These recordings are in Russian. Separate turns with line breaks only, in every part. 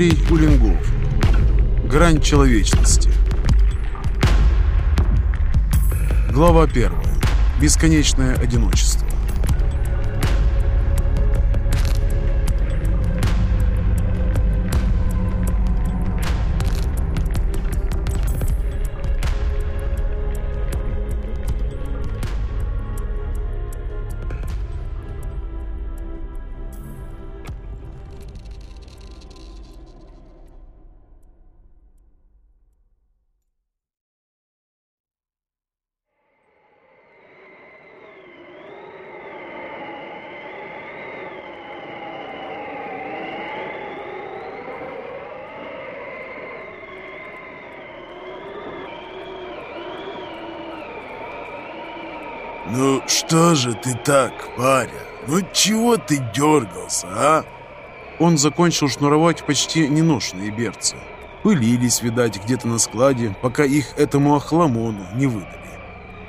Юрий Улингов. Грань человечности. Глава первая. Бесконечное одиночество.
Что же ты так, паря? Ну чего ты дергался, а?»
Он закончил шнуровать почти неношенные берцы. Пылились, видать, где-то на складе, пока их этому охламону не выдали.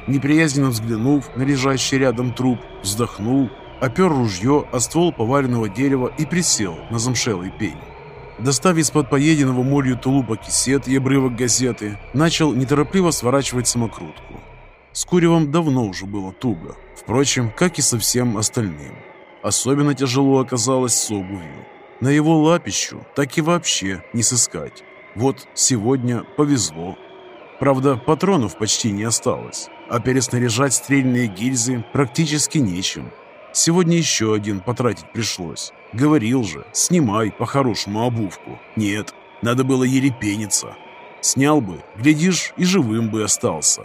Неприязненно взглянув на лежащий рядом труп, вздохнул, опер ружье о ствол поваленного дерева и присел на замшелый пень. Достав из-под поеденного молью тулупа кисет и обрывок газеты, начал неторопливо сворачивать самокрутку. С куревом давно уже было туго, впрочем, как и со всем остальным. Особенно тяжело оказалось с обувью. На его лапищу так и вообще не сыскать. Вот сегодня повезло. Правда, патронов почти не осталось, а переснаряжать стрельные гильзы практически нечем. Сегодня еще один потратить пришлось. Говорил же, снимай по-хорошему обувку. Нет, надо было ерепениться. Снял бы, глядишь, и живым бы остался.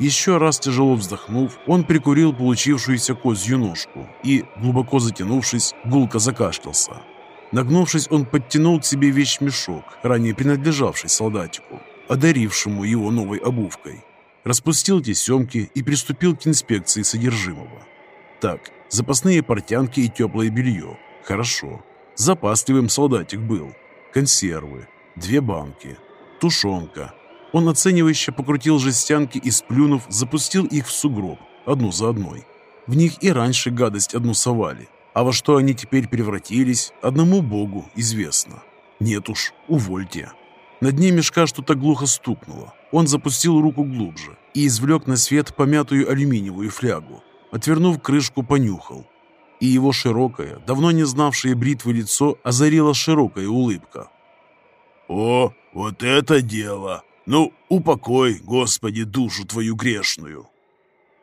Еще раз тяжело вздохнув, он прикурил получившуюся козью ножку и, глубоко затянувшись, гулко закашлялся. Нагнувшись, он подтянул к себе вещмешок, ранее принадлежавший солдатику, одарившему его новой обувкой. Распустил тесемки и приступил к инспекции содержимого. Так, запасные портянки и теплое белье. Хорошо. Запасливым солдатик был. Консервы. Две банки. Тушенка. Он оценивающе покрутил жестянки и, сплюнув, запустил их в сугроб, одну за одной. В них и раньше гадость одну совали, а во что они теперь превратились, одному богу известно. Нет уж, увольте. На дне мешка что-то глухо стукнуло. Он запустил руку глубже и извлек на свет помятую алюминиевую флягу. Отвернув крышку, понюхал. И его широкое, давно не знавшее бритвы лицо озарила широкая улыбка.
«О, вот это дело! Ну, упокой, Господи, душу твою грешную!»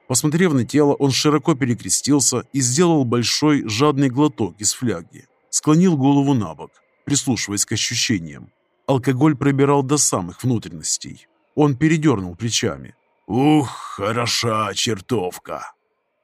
Посмотрев на тело, он широко перекрестился и сделал большой жадный глоток из фляги. Склонил голову на бок, прислушиваясь к ощущениям. Алкоголь пробирал до самых внутренностей. Он передернул плечами.
«Ух, хороша чертовка!»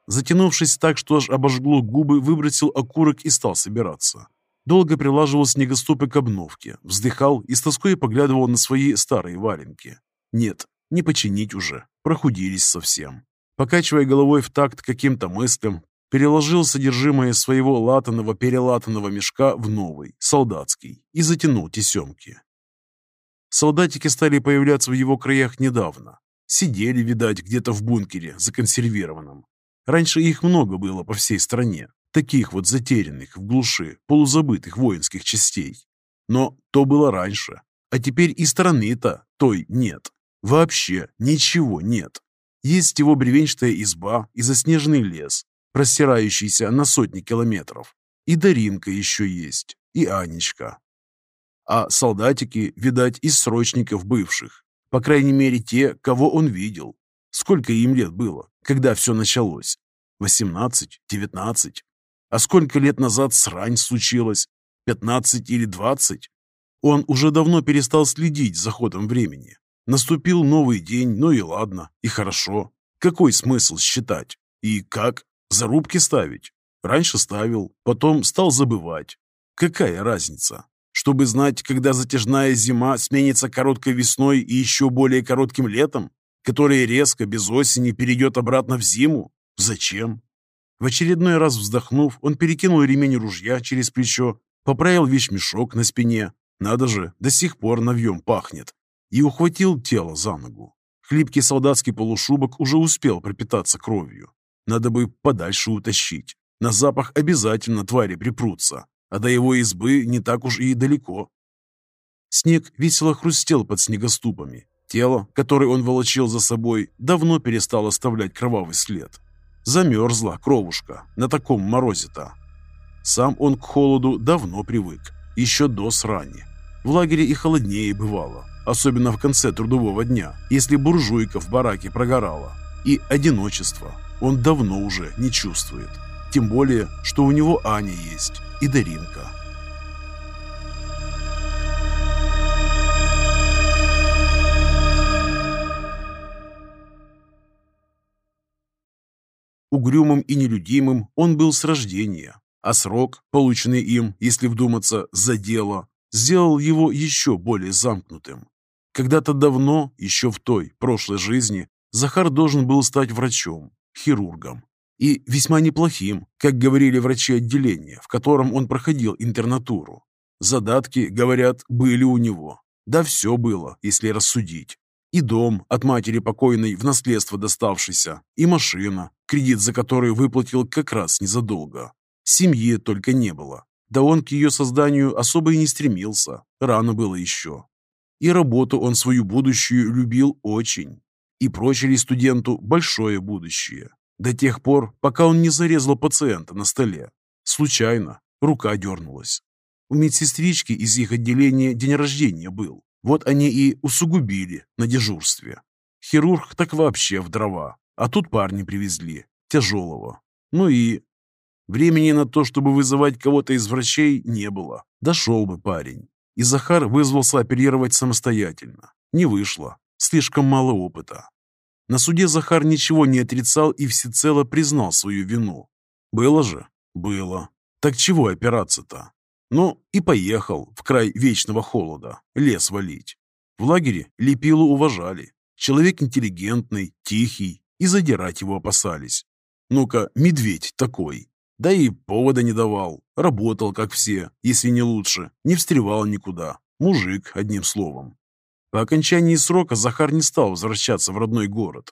Затянувшись так, что аж обожгло губы, выбросил окурок и стал собираться. Долго прилаживал снегоступы к обновке, вздыхал и с тоской поглядывал на свои старые валенки. Нет, не починить уже, прохудились совсем. Покачивая головой в такт каким-то мыслям, переложил содержимое своего латаного-перелатанного мешка в новый, солдатский, и затянул тесемки. Солдатики стали появляться в его краях недавно. Сидели, видать, где-то в бункере, законсервированном. Раньше их много было по всей стране, таких вот затерянных в глуши, полузабытых воинских частей. Но то было раньше, а теперь и страны-то той нет. Вообще ничего нет. Есть его бревенчатая изба и заснеженный лес, простирающийся на сотни километров. И Даринка еще есть, и Анечка. А солдатики, видать, из срочников бывших. По крайней мере, те, кого он видел. Сколько им лет было, когда все началось? 18, 19. А сколько лет назад срань случилась? 15 или 20? Он уже давно перестал следить за ходом времени. Наступил новый день, ну и ладно, и хорошо. Какой смысл считать? И как? Зарубки ставить? Раньше ставил, потом стал забывать. Какая разница? Чтобы знать, когда затяжная зима сменится короткой весной и еще более коротким летом, которое резко, без осени, перейдет обратно в зиму? Зачем? В очередной раз вздохнув, он перекинул ремень ружья через плечо, поправил вещмешок на спине. Надо же, до сих пор навьем пахнет и ухватил тело за ногу. Хлипкий солдатский полушубок уже успел пропитаться кровью. Надо бы подальше утащить. На запах обязательно твари припрутся, а до его избы не так уж и далеко. Снег весело хрустел под снегоступами. Тело, которое он волочил за собой, давно перестало оставлять кровавый след. Замерзла кровушка на таком морозе-то. Сам он к холоду давно привык, еще до срани. В лагере и холоднее бывало, особенно в конце трудового дня, если буржуйка в бараке прогорала. И одиночество он давно уже не чувствует. Тем более, что у него Аня есть и Даринка. Угрюмым и нелюдимым он был с рождения, а срок, полученный им, если вдуматься, за дело, сделал его еще более замкнутым. Когда-то давно, еще в той, прошлой жизни, Захар должен был стать врачом, хирургом. И весьма неплохим, как говорили врачи отделения, в котором он проходил интернатуру. Задатки, говорят, были у него. Да все было, если рассудить. И дом от матери покойной в наследство доставшийся, и машина, кредит за которую выплатил как раз незадолго. Семьи только не было. Да он к ее созданию особо и не стремился, рано было еще. И работу он свою будущую любил очень. И прочили студенту большое будущее. До тех пор, пока он не зарезал пациента на столе. Случайно, рука дернулась. У медсестрички из их отделения день рождения был. Вот они и усугубили на дежурстве. Хирург так вообще в дрова. А тут парни привезли. Тяжелого. Ну и... Времени на то, чтобы вызывать кого-то из врачей, не было. Дошел бы парень. И Захар вызвался оперировать самостоятельно. Не вышло. Слишком мало опыта. На суде Захар ничего не отрицал и всецело признал свою вину. Было же? Было. Так чего опираться-то? Ну, и поехал в край вечного холода, лес валить. В лагере Лепилу уважали. Человек интеллигентный, тихий, и задирать его опасались. Ну-ка, медведь такой. Да и повода не давал. Работал, как все, если не лучше. Не встревал никуда. Мужик, одним словом. По окончании срока Захар не стал возвращаться в родной город.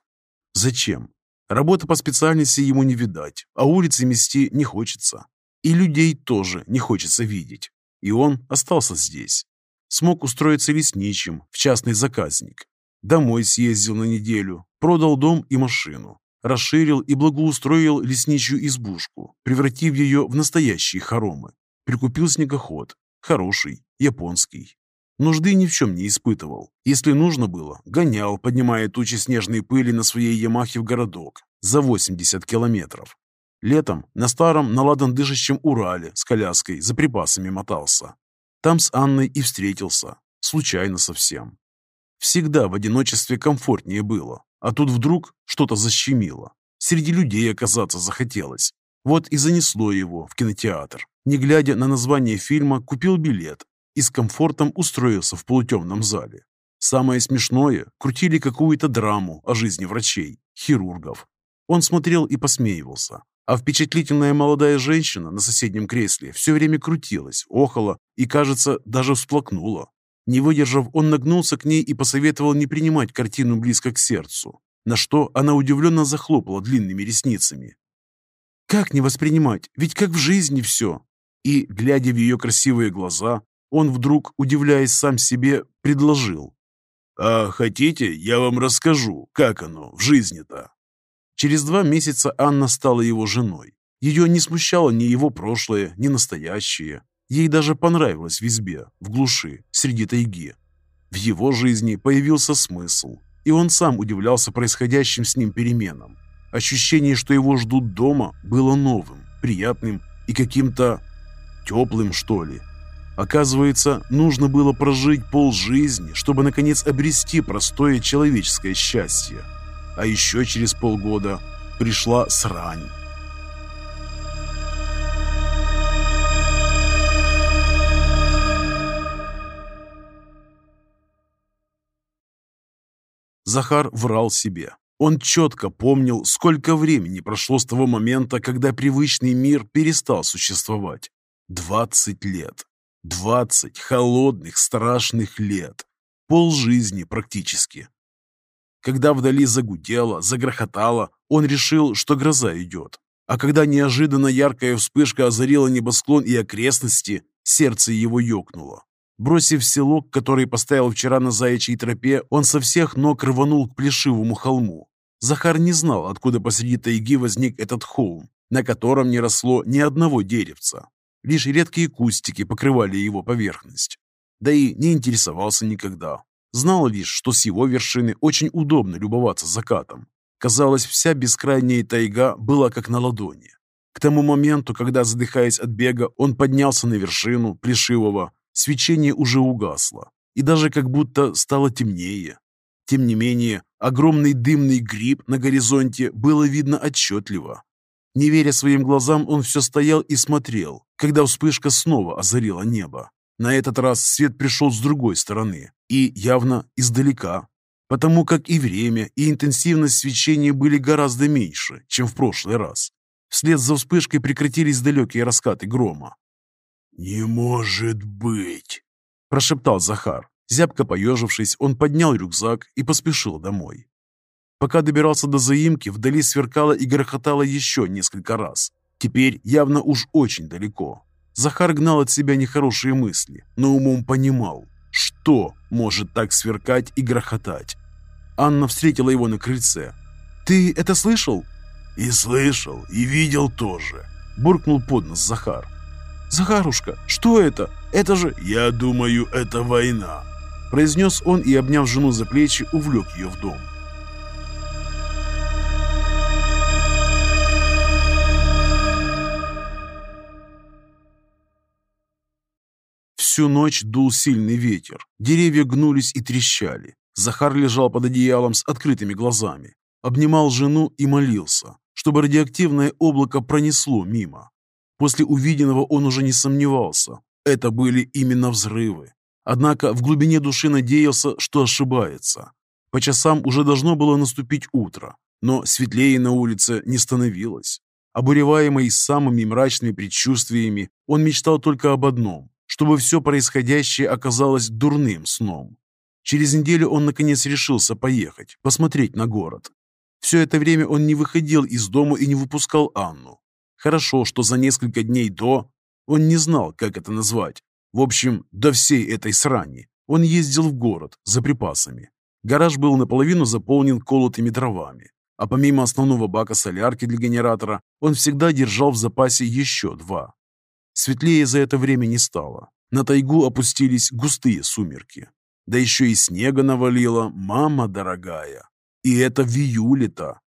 Зачем? Работы по специальности ему не видать, а улицы мести не хочется. И людей тоже не хочется видеть. И он остался здесь. Смог устроиться лесничим в частный заказник. Домой съездил на неделю, продал дом и машину. Расширил и благоустроил лесничью избушку, превратив ее в настоящие хоромы. Прикупил снегоход. Хороший, японский. Нужды ни в чем не испытывал. Если нужно было, гонял, поднимая тучи снежной пыли на своей Ямахе в городок за 80 километров. Летом на старом наладан дышащем Урале с коляской за припасами мотался. Там с Анной и встретился. Случайно совсем. Всегда в одиночестве комфортнее было. А тут вдруг что-то защемило. Среди людей оказаться захотелось. Вот и занесло его в кинотеатр. Не глядя на название фильма, купил билет и с комфортом устроился в полутемном зале. Самое смешное, крутили какую-то драму о жизни врачей, хирургов. Он смотрел и посмеивался, а впечатлительная молодая женщина на соседнем кресле все время крутилась, охала и, кажется, даже всплакнула. Не выдержав, он нагнулся к ней и посоветовал не принимать картину близко к сердцу, на что она удивленно захлопала длинными ресницами. «Как не воспринимать? Ведь как в жизни все!» И, глядя в ее красивые глаза, он вдруг, удивляясь сам себе, предложил. «А хотите, я вам расскажу, как оно в жизни-то?» Через два месяца Анна стала его женой. Ее не смущало ни его прошлое, ни настоящее. Ей даже понравилось в избе, в глуши, среди тайги. В его жизни появился смысл, и он сам удивлялся происходящим с ним переменам. Ощущение, что его ждут дома, было новым, приятным и каким-то теплым, что ли. Оказывается, нужно было прожить полжизни, чтобы наконец обрести простое человеческое счастье – а еще через полгода пришла срань. Захар врал себе. Он четко помнил, сколько времени прошло с того момента, когда привычный мир перестал существовать. Двадцать лет. Двадцать холодных, страшных лет. Полжизни практически. Когда вдали загудело, загрохотало, он решил, что гроза идет. А когда неожиданно яркая вспышка озарила небосклон и окрестности, сердце его ёкнуло. Бросив селок, который поставил вчера на заячьей тропе, он со всех ног рванул к плешивому холму. Захар не знал, откуда посреди тайги возник этот холм, на котором не росло ни одного деревца. Лишь редкие кустики покрывали его поверхность. Да и не интересовался никогда. Знал лишь, что с его вершины очень удобно любоваться закатом. Казалось, вся бескрайняя тайга была как на ладони. К тому моменту, когда, задыхаясь от бега, он поднялся на вершину Плешивого, свечение уже угасло, и даже как будто стало темнее. Тем не менее, огромный дымный гриб на горизонте было видно отчетливо. Не веря своим глазам, он все стоял и смотрел, когда вспышка снова озарила небо. На этот раз свет пришел с другой стороны и явно издалека, потому как и время, и интенсивность свечения были гораздо меньше, чем в прошлый раз. Вслед за вспышкой прекратились далекие раскаты грома.
«Не может быть!»
– прошептал Захар. Зябко поежившись, он поднял рюкзак и поспешил домой. Пока добирался до заимки, вдали сверкало и грохотало еще несколько раз. Теперь явно уж очень далеко. Захар гнал от себя нехорошие мысли, но умом понимал, что может так сверкать и грохотать. Анна встретила его на крыльце. «Ты это слышал?»
«И слышал, и видел тоже», –
буркнул под нос Захар. «Захарушка, что это? Это же...»
«Я думаю, это война», –
произнес он и, обняв жену за плечи, увлек ее в дом. Всю ночь дул сильный ветер. Деревья гнулись и трещали. Захар лежал под одеялом с открытыми глазами. Обнимал жену и молился, чтобы радиоактивное облако пронесло мимо. После увиденного он уже не сомневался. Это были именно взрывы. Однако в глубине души надеялся, что ошибается. По часам уже должно было наступить утро, но светлее на улице не становилось. Обуреваемый самыми мрачными предчувствиями, он мечтал только об одном – чтобы все происходящее оказалось дурным сном. Через неделю он наконец решился поехать, посмотреть на город. Все это время он не выходил из дома и не выпускал Анну. Хорошо, что за несколько дней до он не знал, как это назвать. В общем, до всей этой срани он ездил в город за припасами. Гараж был наполовину заполнен колотыми дровами, а помимо основного бака солярки для генератора, он всегда держал в запасе еще два. Светлее за это время не стало. На тайгу опустились густые сумерки. Да еще и снега навалило, мама дорогая. И это в июле-то.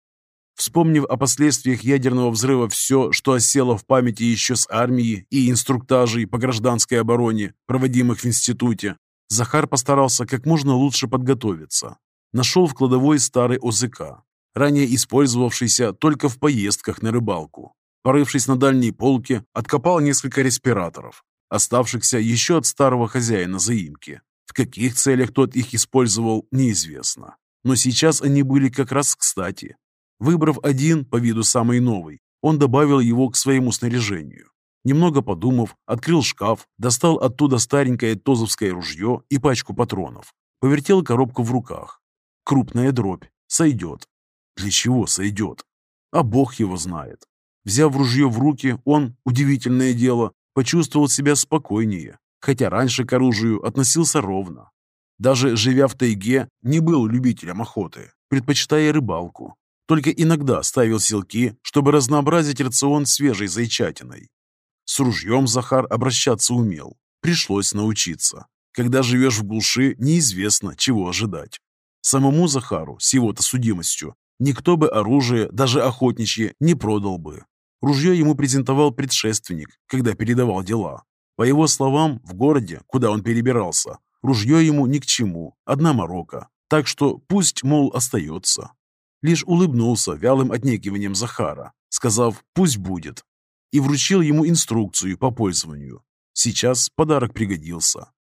Вспомнив о последствиях ядерного взрыва все, что осело в памяти еще с армии и инструктажей по гражданской обороне, проводимых в институте, Захар постарался как можно лучше подготовиться. Нашел в кладовой старый ОЗК, ранее использовавшийся только в поездках на рыбалку. Порывшись на дальней полке, откопал несколько респираторов, оставшихся еще от старого хозяина заимки. В каких целях тот их использовал, неизвестно. Но сейчас они были как раз кстати. Выбрав один, по виду самый новый, он добавил его к своему снаряжению. Немного подумав, открыл шкаф, достал оттуда старенькое тозовское ружье и пачку патронов. Повертел коробку в руках. Крупная дробь. Сойдет. Для чего сойдет? А бог его знает. Взяв ружье в руки, он, удивительное дело, почувствовал себя спокойнее, хотя раньше к оружию относился ровно. Даже живя в тайге, не был любителем охоты, предпочитая рыбалку. Только иногда ставил селки, чтобы разнообразить рацион свежей зайчатиной. С ружьем Захар обращаться умел. Пришлось научиться. Когда живешь в глуши, неизвестно, чего ожидать. Самому Захару, с его-то судимостью, никто бы оружие, даже охотничье, не продал бы. Ружье ему презентовал предшественник, когда передавал дела. По его словам, в городе, куда он перебирался, ружье ему ни к чему, одна морока. Так что пусть, мол, остается лишь улыбнулся вялым отнекиванием Захара, сказав «пусть будет», и вручил ему инструкцию по пользованию. Сейчас подарок пригодился.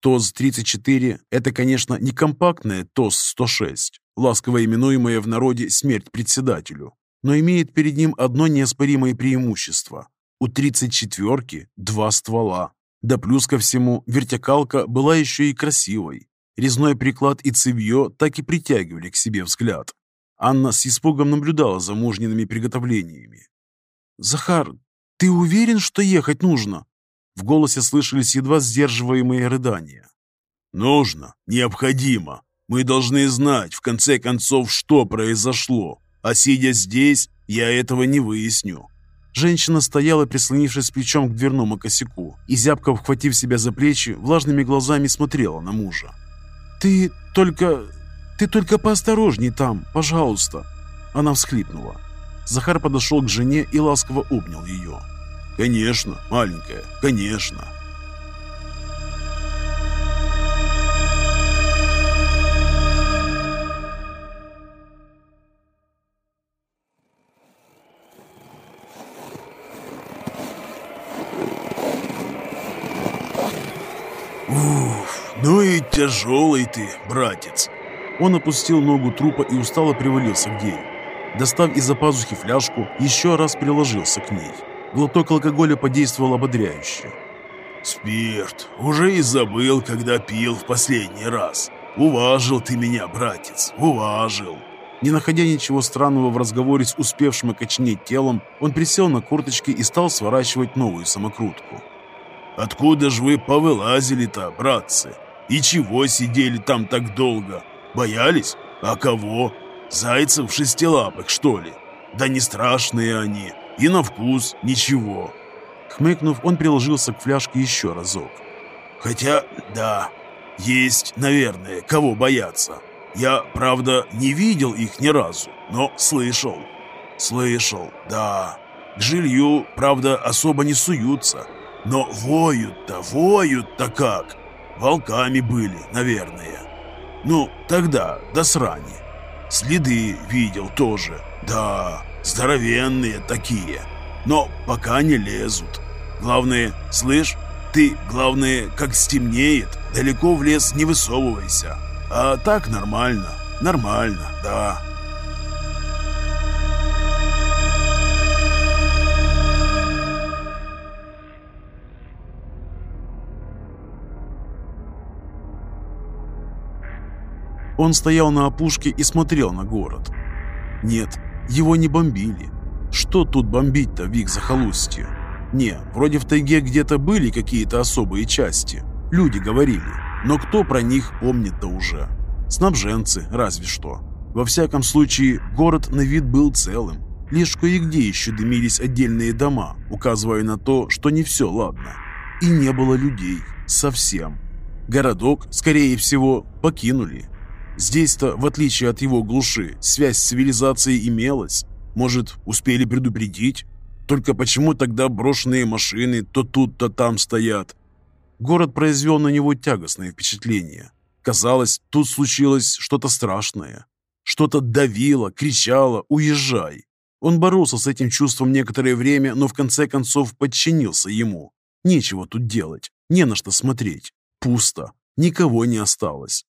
ТОЗ-34 – это, конечно, не компактная ТОЗ-106, ласково именуемая в народе «смерть председателю», но имеет перед ним одно неоспоримое преимущество. У 34-ки два ствола. Да плюс ко всему, вертикалка была еще и красивой. Резной приклад и цевье так и притягивали к себе взгляд. Анна с испугом наблюдала за мужниными приготовлениями. «Захар, ты уверен, что ехать нужно?» В голосе слышались едва сдерживаемые рыдания.
«Нужно, необходимо. Мы должны знать, в конце концов, что произошло. А сидя здесь, я этого не выясню».
Женщина стояла, прислонившись плечом к дверному косяку, и, зябко вхватив себя за плечи, влажными глазами смотрела на мужа. «Ты только... ты только поосторожней там, пожалуйста!» Она всхлипнула. Захар подошел к жене и ласково обнял ее.
«Конечно, маленькая, конечно!» Тяжелый ты, братец.
Он опустил ногу трупа и устало привалился к двери. Достав из-за пазухи фляжку, еще раз приложился к ней. Глоток алкоголя подействовал ободряюще.
«Спирт. Уже и забыл, когда пил в последний раз. Уважил ты меня, братец, уважил».
Не находя ничего странного в разговоре с успевшим окоченеть телом, он присел на курточки и стал сворачивать новую самокрутку.
«Откуда же вы повылазили-то, братцы? И чего сидели там так долго? Боялись? А кого? Зайцев шестилапых, что ли? Да не страшные они, и на вкус ничего».
Хмыкнув, он приложился к фляжке еще разок.
«Хотя, да, есть, наверное, кого бояться. Я, правда, не видел их ни разу, но слышал. Слышал, да. К жилью, правда, особо не суются. Но воют-то, воют-то как. Волками были, наверное. Ну, тогда, до срани. Следы видел тоже. Да, здоровенные такие. Но пока не лезут. Главное, слышь, ты, главное, как стемнеет, далеко в лес не высовывайся. А так нормально, нормально, да.
Он стоял на опушке и смотрел на город. Нет, его не бомбили. Что тут бомбить-то в их захолустье? Не, вроде в тайге где-то были какие-то особые части. Люди говорили. Но кто про них помнит-то уже? Снабженцы, разве что. Во всяком случае, город на вид был целым. Лишь кое-где еще дымились отдельные дома, указывая на то, что не все ладно. И не было людей. Совсем. Городок, скорее всего, покинули. Здесь-то, в отличие от его глуши, связь с цивилизацией имелась. Может, успели предупредить? Только почему тогда брошенные машины то тут, то там стоят? Город произвел на него тягостное впечатление. Казалось, тут случилось что-то страшное. Что-то давило, кричало «Уезжай!». Он боролся с этим чувством некоторое время, но в конце концов подчинился ему. Нечего тут делать, не на что смотреть. Пусто, никого не осталось.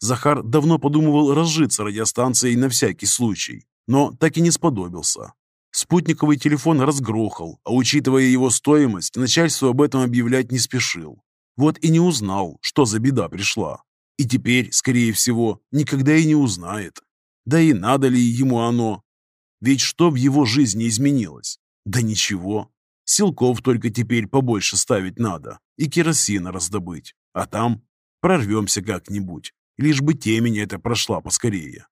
Захар давно подумывал разжиться радиостанцией на всякий случай, но так и не сподобился. Спутниковый телефон разгрохал, а учитывая его стоимость, начальство об этом объявлять не спешил. Вот и не узнал, что за беда пришла. И теперь, скорее всего, никогда и не узнает. Да и надо ли ему оно? Ведь что в его жизни изменилось? Да ничего. Силков только теперь побольше ставить надо и керосина раздобыть. А там прорвемся как-нибудь, лишь бы темень эта прошла поскорее.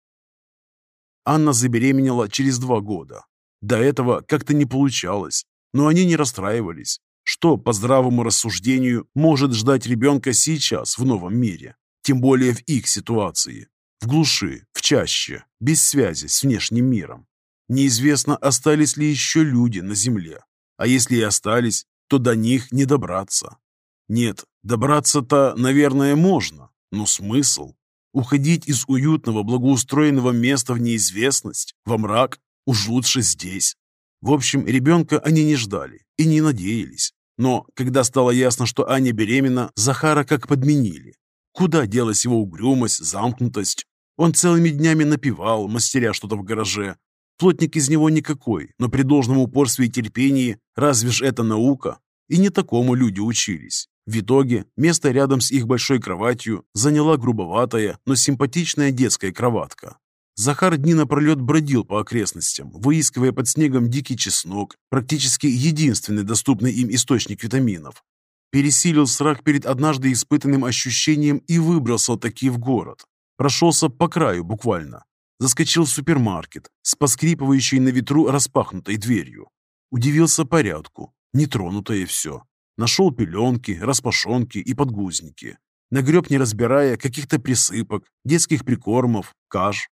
Анна забеременела через два года. До этого как-то не получалось, но они не расстраивались. Что, по здравому рассуждению, может ждать ребенка сейчас в новом мире? Тем более в их ситуации. В глуши, в чаще, без связи с внешним миром. Неизвестно, остались ли еще люди на Земле. А если и остались, то до них не добраться. Нет, добраться-то, наверное, можно, но смысл? Уходить из уютного, благоустроенного места в неизвестность, во мрак, уж лучше здесь. В общем, ребенка они не ждали и не надеялись. Но когда стало ясно, что Аня беременна, Захара как подменили. Куда делась его угрюмость, замкнутость? Он целыми днями напевал, мастеря что-то в гараже. Плотник из него никакой, но при должном упорстве и терпении, разве ж это наука? И не такому люди учились. В итоге место рядом с их большой кроватью заняла грубоватая, но симпатичная детская кроватка. Захар дни напролет бродил по окрестностям, выискивая под снегом дикий чеснок, практически единственный доступный им источник витаминов. пересилил страх перед однажды испытанным ощущением и выбрался таки в город. Прошелся по краю буквально. Заскочил в супермаркет с поскрипывающей на ветру распахнутой дверью. Удивился порядку. Нетронутое все. Нашел пеленки, распашонки и подгузники. Нагреб, не разбирая, каких-то присыпок, детских прикормов, каш.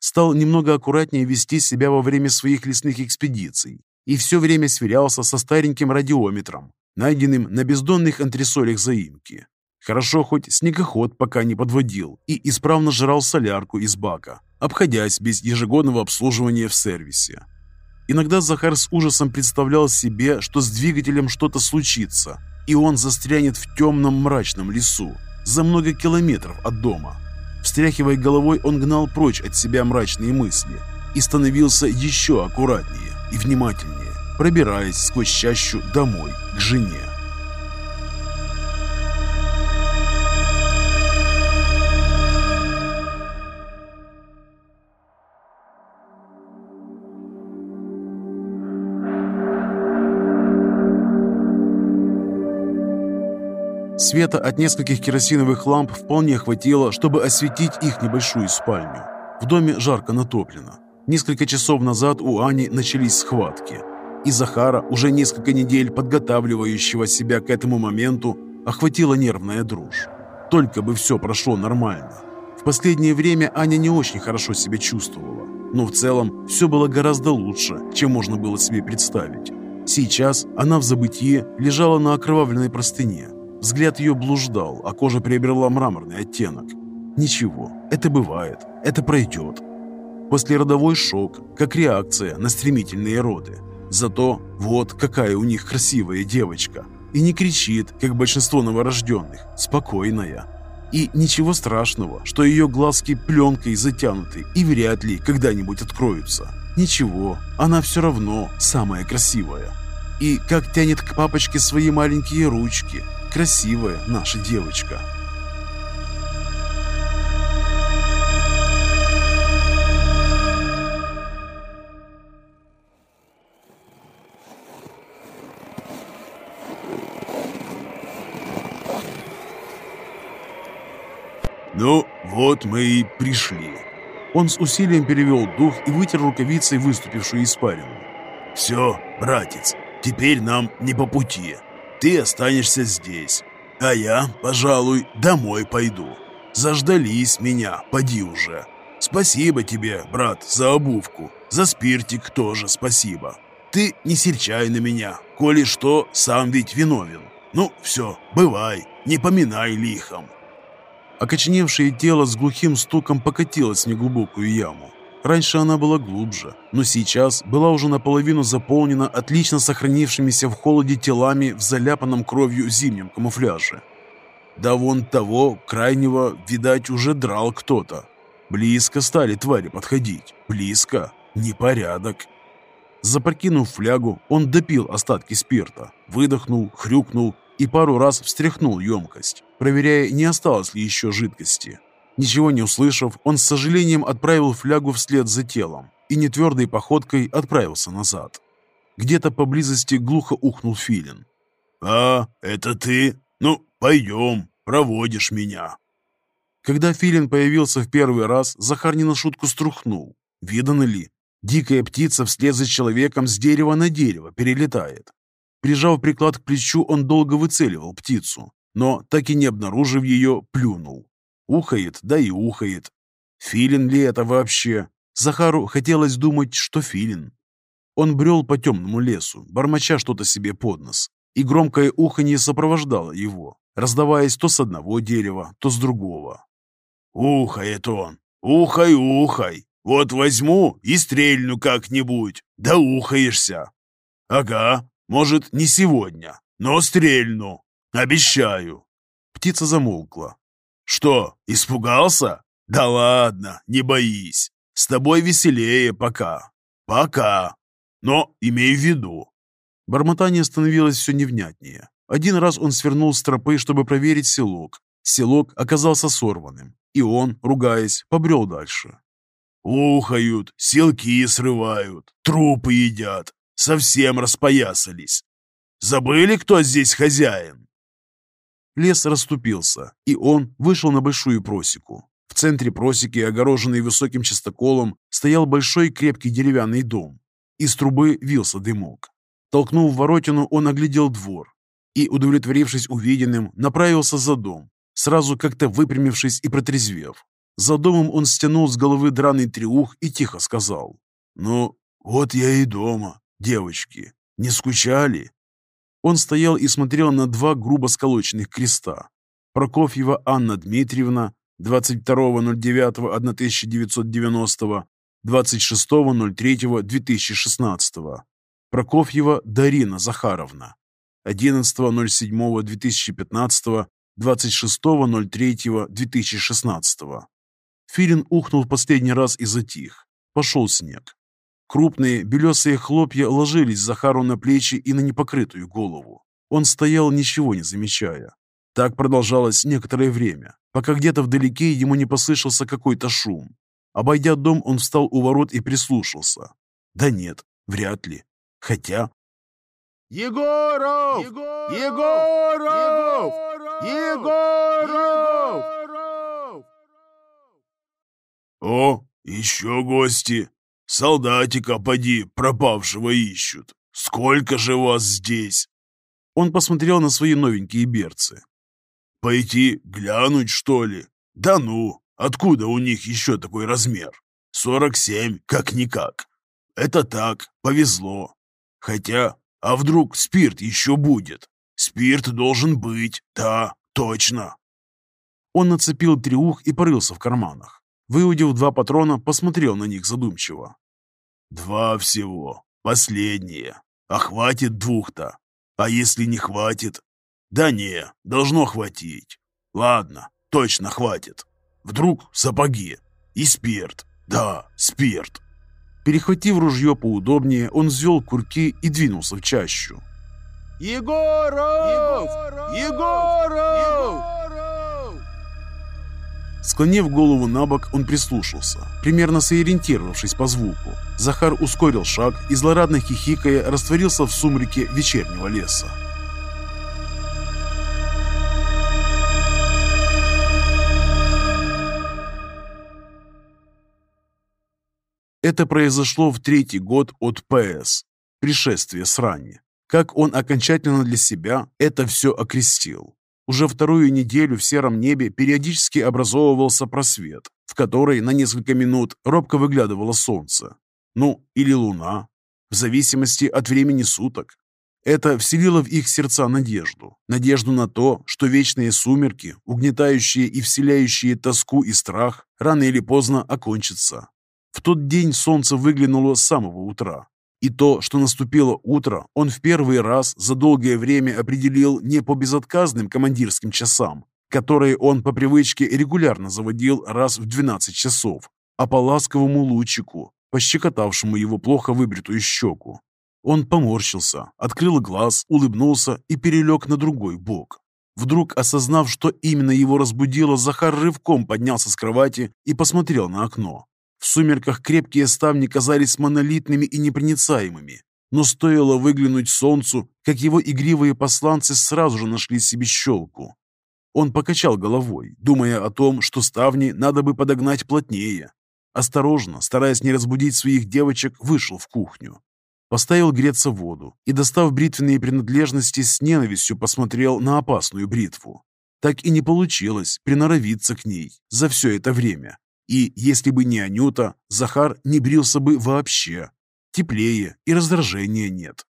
Стал немного аккуратнее вести себя во время своих лесных экспедиций и все время сверялся со стареньким радиометром, найденным на бездонных антресолях заимки. Хорошо, хоть снегоход пока не подводил и исправно жрал солярку из бака, обходясь без ежегодного обслуживания в сервисе. Иногда Захар с ужасом представлял себе, что с двигателем что-то случится, и он застрянет в темном мрачном лесу, за много километров от дома. Встряхивая головой, он гнал прочь от себя мрачные мысли и становился еще аккуратнее и внимательнее, пробираясь сквозь чащу домой к жене. Света от нескольких керосиновых ламп вполне хватило, чтобы осветить их небольшую спальню. В доме жарко натоплено. Несколько часов назад у Ани начались схватки. И Захара, уже несколько недель подготавливающего себя к этому моменту, охватила нервная дрожь. Только бы все прошло нормально. В последнее время Аня не очень хорошо себя чувствовала, но в целом все было гораздо лучше, чем можно было себе представить. Сейчас она в забытии лежала на окровавленной простыне, Взгляд ее блуждал, а кожа приобрела мраморный оттенок. Ничего, это бывает, это пройдет. Послеродовой шок, как реакция на стремительные роды. Зато вот какая у них красивая девочка. И не кричит, как большинство новорожденных, спокойная. И ничего страшного, что ее глазки пленкой затянуты и вряд ли когда-нибудь откроются. Ничего, она все равно самая красивая. И как тянет к папочке свои маленькие ручки – красивая наша девочка.
Ну, вот мы и пришли.
Он с усилием перевел дух и вытер рукавицей выступившую испарину.
Все, братец, теперь нам не по пути. Ты останешься здесь, а я, пожалуй, домой пойду. Заждались меня, поди уже. Спасибо тебе, брат, за обувку. За спиртик тоже спасибо. Ты не серчай на меня, коли что, сам ведь виновен. Ну, все, бывай, не поминай лихом.
Окоченевшее тело с глухим стуком покатилось в неглубокую яму. Раньше она была глубже, но сейчас была уже наполовину заполнена отлично сохранившимися в холоде телами в заляпанном кровью зимнем камуфляже. Да вон того, крайнего, видать, уже драл кто-то. Близко стали твари подходить. Близко. Непорядок. Запрокинув флягу, он допил остатки спирта, выдохнул, хрюкнул и пару раз встряхнул емкость, проверяя, не осталось ли еще жидкости. Ничего не услышав, он с сожалением отправил флягу вслед за телом и нетвердой походкой отправился назад. Где-то поблизости глухо ухнул филин.
«А, это ты? Ну, пойдем, проводишь меня».
Когда филин появился в первый раз, Захар не на шутку струхнул. Видано ли? Дикая птица вслед за человеком с дерева на дерево перелетает. Прижав приклад к плечу, он долго выцеливал птицу, но, так и не обнаружив ее, плюнул. Ухает, да и ухает. Филин ли это вообще? Захару хотелось думать, что филин. Он брел по темному лесу, бормоча что-то себе под нос, и громкое уханье сопровождало его, раздаваясь то с одного дерева, то с другого.
«Ухает он! Ухай, ухай! Вот возьму и стрельну как-нибудь, да ухаешься!» «Ага, может, не сегодня, но стрельну, обещаю!»
Птица замолкла,
«Что, испугался? Да ладно, не боись. С тобой веселее пока. Пока. Но имей в виду».
Бормотание становилось все невнятнее. Один раз он свернул с тропы, чтобы проверить селок. Селок оказался сорванным, и он, ругаясь, побрел дальше.
«Ухают, селки срывают, трупы едят, совсем распоясались. Забыли, кто здесь хозяин?»
Лес расступился, и он вышел на большую просеку. В центре просеки, огороженный высоким частоколом, стоял большой крепкий деревянный дом. Из трубы вился дымок. Толкнув воротину, он оглядел двор и, удовлетворившись увиденным, направился за дом, сразу как-то выпрямившись и протрезвев. За домом он стянул с головы драный треух и тихо сказал. «Ну, вот я и дома, девочки. Не скучали?» Он стоял и смотрел на два грубо сколоченных креста. Прокофьева Анна Дмитриевна 22.09.1990, 26.03.2016. Прокофьева Дарина Захаровна 11.07.2015, 26.03.2016. Филин ухнул в последний раз и затих. Пошел снег. Крупные белесые хлопья ложились Захару на плечи и на непокрытую голову. Он стоял, ничего не замечая. Так продолжалось некоторое время, пока где-то вдалеке ему не послышался какой-то шум. Обойдя дом, он встал у ворот и прислушался. Да нет, вряд ли. Хотя...
«Егоров! Егоров! Егоров! Егоров!» «О, еще гости! Солдатика, поди, пропавшего ищут! Сколько же вас здесь?»
Он посмотрел на свои новенькие берцы.
Пойти глянуть, что ли? Да ну, откуда у них еще такой размер? 47, как-никак. Это так, повезло. Хотя, а вдруг спирт еще будет? Спирт должен быть, да, точно.
Он нацепил триух и порылся в карманах. Выудив два патрона, посмотрел на них задумчиво.
Два всего, последние. А хватит двух-то. А если не хватит, да не, должно хватить. Ладно, точно хватит. Вдруг сапоги и спирт. Да, спирт.
Перехватив ружье поудобнее, он взвел курки и двинулся в чащу.
«Егоров! Егоров! Егоров!»
Склонив голову на бок, он прислушался, примерно сориентировавшись по звуку. Захар ускорил шаг и, злорадно хихикая, растворился в сумраке вечернего леса. Это произошло в третий год от ПС, пришествие срани. Как он окончательно для себя это все окрестил. Уже вторую неделю в сером небе периодически образовывался просвет, в который на несколько минут робко выглядывало солнце. Ну, или луна, в зависимости от времени суток. Это вселило в их сердца надежду. Надежду на то, что вечные сумерки, угнетающие и вселяющие тоску и страх, рано или поздно окончатся. В тот день солнце выглянуло с самого утра. И то, что наступило утро, он в первый раз за долгое время определил не по безотказным командирским часам, которые он по привычке регулярно заводил раз в 12 часов, а по ласковому лучику, пощекотавшему его плохо выбритую щеку. Он поморщился, открыл глаз, улыбнулся и перелег на другой бок. Вдруг, осознав, что именно его разбудило, Захар рывком поднялся с кровати и посмотрел на окно. В сумерках крепкие ставни казались монолитными и непроницаемыми, но стоило выглянуть солнцу, как его игривые посланцы сразу же нашли себе щелку. Он покачал головой, думая о том, что ставни надо бы подогнать плотнее. Осторожно, стараясь не разбудить своих девочек, вышел в кухню. Поставил греться воду и, достав бритвенные принадлежности, с ненавистью посмотрел на опасную бритву. Так и не получилось приноровиться к ней за все это время. И если бы не Анюта, Захар не брился бы вообще. Теплее и раздражения нет.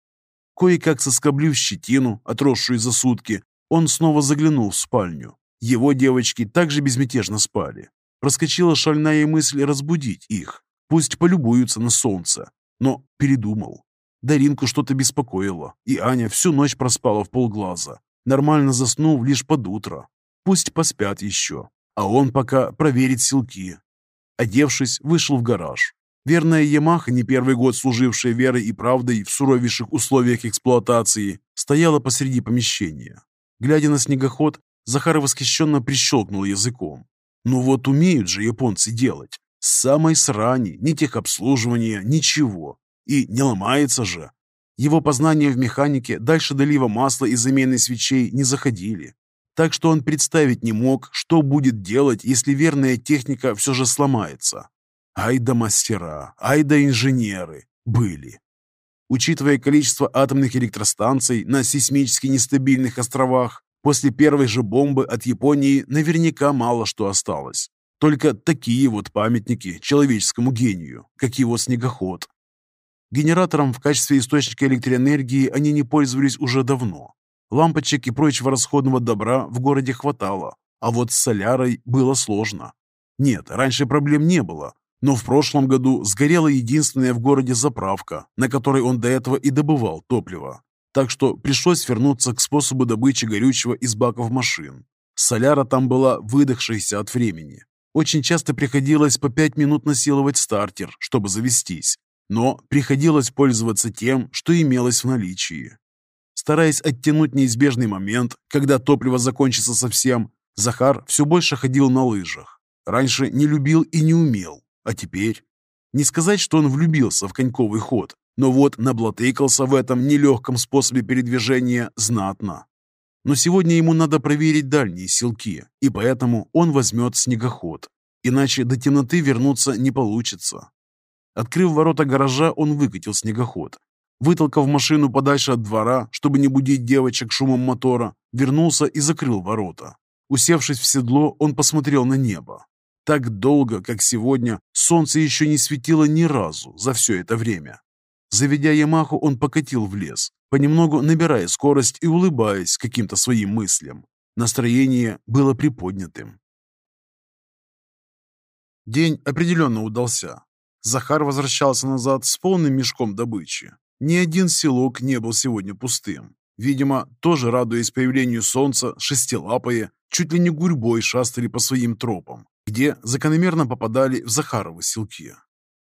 Кое-как соскоблив щетину, отросшую за сутки, он снова заглянул в спальню. Его девочки также безмятежно спали. Проскочила шальная мысль разбудить их. Пусть полюбуются на солнце. Но передумал. Даринку что-то беспокоило, и Аня всю ночь проспала в полглаза, нормально заснув лишь под утро. Пусть поспят еще, а он пока проверит силки, Одевшись, вышел в гараж. Верная Ямаха, не первый год служившая верой и правдой в суровейших условиях эксплуатации, стояла посреди помещения. Глядя на снегоход, Захар восхищенно прищелкнул языком. Ну вот умеют же японцы делать. С самой срани, ни техобслуживания, ничего. И не ломается же. Его познания в механике дальше долива масла и замены свечей не заходили. Так что он представить не мог, что будет делать, если верная техника все же сломается. Ай да мастера, ай да инженеры были. Учитывая количество атомных электростанций на сейсмически нестабильных островах, после первой же бомбы от Японии наверняка мало что осталось. Только такие вот памятники человеческому гению, как его снегоход. Генератором в качестве источника электроэнергии они не пользовались уже давно. Лампочек и прочего расходного добра в городе хватало, а вот с солярой было сложно. Нет, раньше проблем не было, но в прошлом году сгорела единственная в городе заправка, на которой он до этого и добывал топливо. Так что пришлось вернуться к способу добычи горючего из баков машин. Соляра там была выдохшаяся от времени. Очень часто приходилось по пять минут насиловать стартер, чтобы завестись. Но приходилось пользоваться тем, что имелось в наличии. Стараясь оттянуть неизбежный момент, когда топливо закончится совсем, Захар все больше ходил на лыжах. Раньше не любил и не умел, а теперь... Не сказать, что он влюбился в коньковый ход, но вот наблатыкался в этом нелегком способе передвижения знатно. Но сегодня ему надо проверить дальние селки, и поэтому он возьмет снегоход. Иначе до темноты вернуться не получится. Открыв ворота гаража, он выкатил снегоход Вытолкав машину подальше от двора, чтобы не будить девочек шумом мотора, вернулся и закрыл ворота. Усевшись в седло, он посмотрел на небо. Так долго, как сегодня, солнце еще не светило ни разу за все это время. Заведя Ямаху, он покатил в лес, понемногу набирая скорость и улыбаясь каким-то своим мыслям. Настроение было приподнятым. День определенно удался. Захар возвращался назад с полным мешком добычи. Ни один селок не был сегодня пустым. Видимо, тоже радуясь появлению солнца, шестилапые чуть ли не гурьбой шастали по своим тропам, где закономерно попадали в Захаровы селки.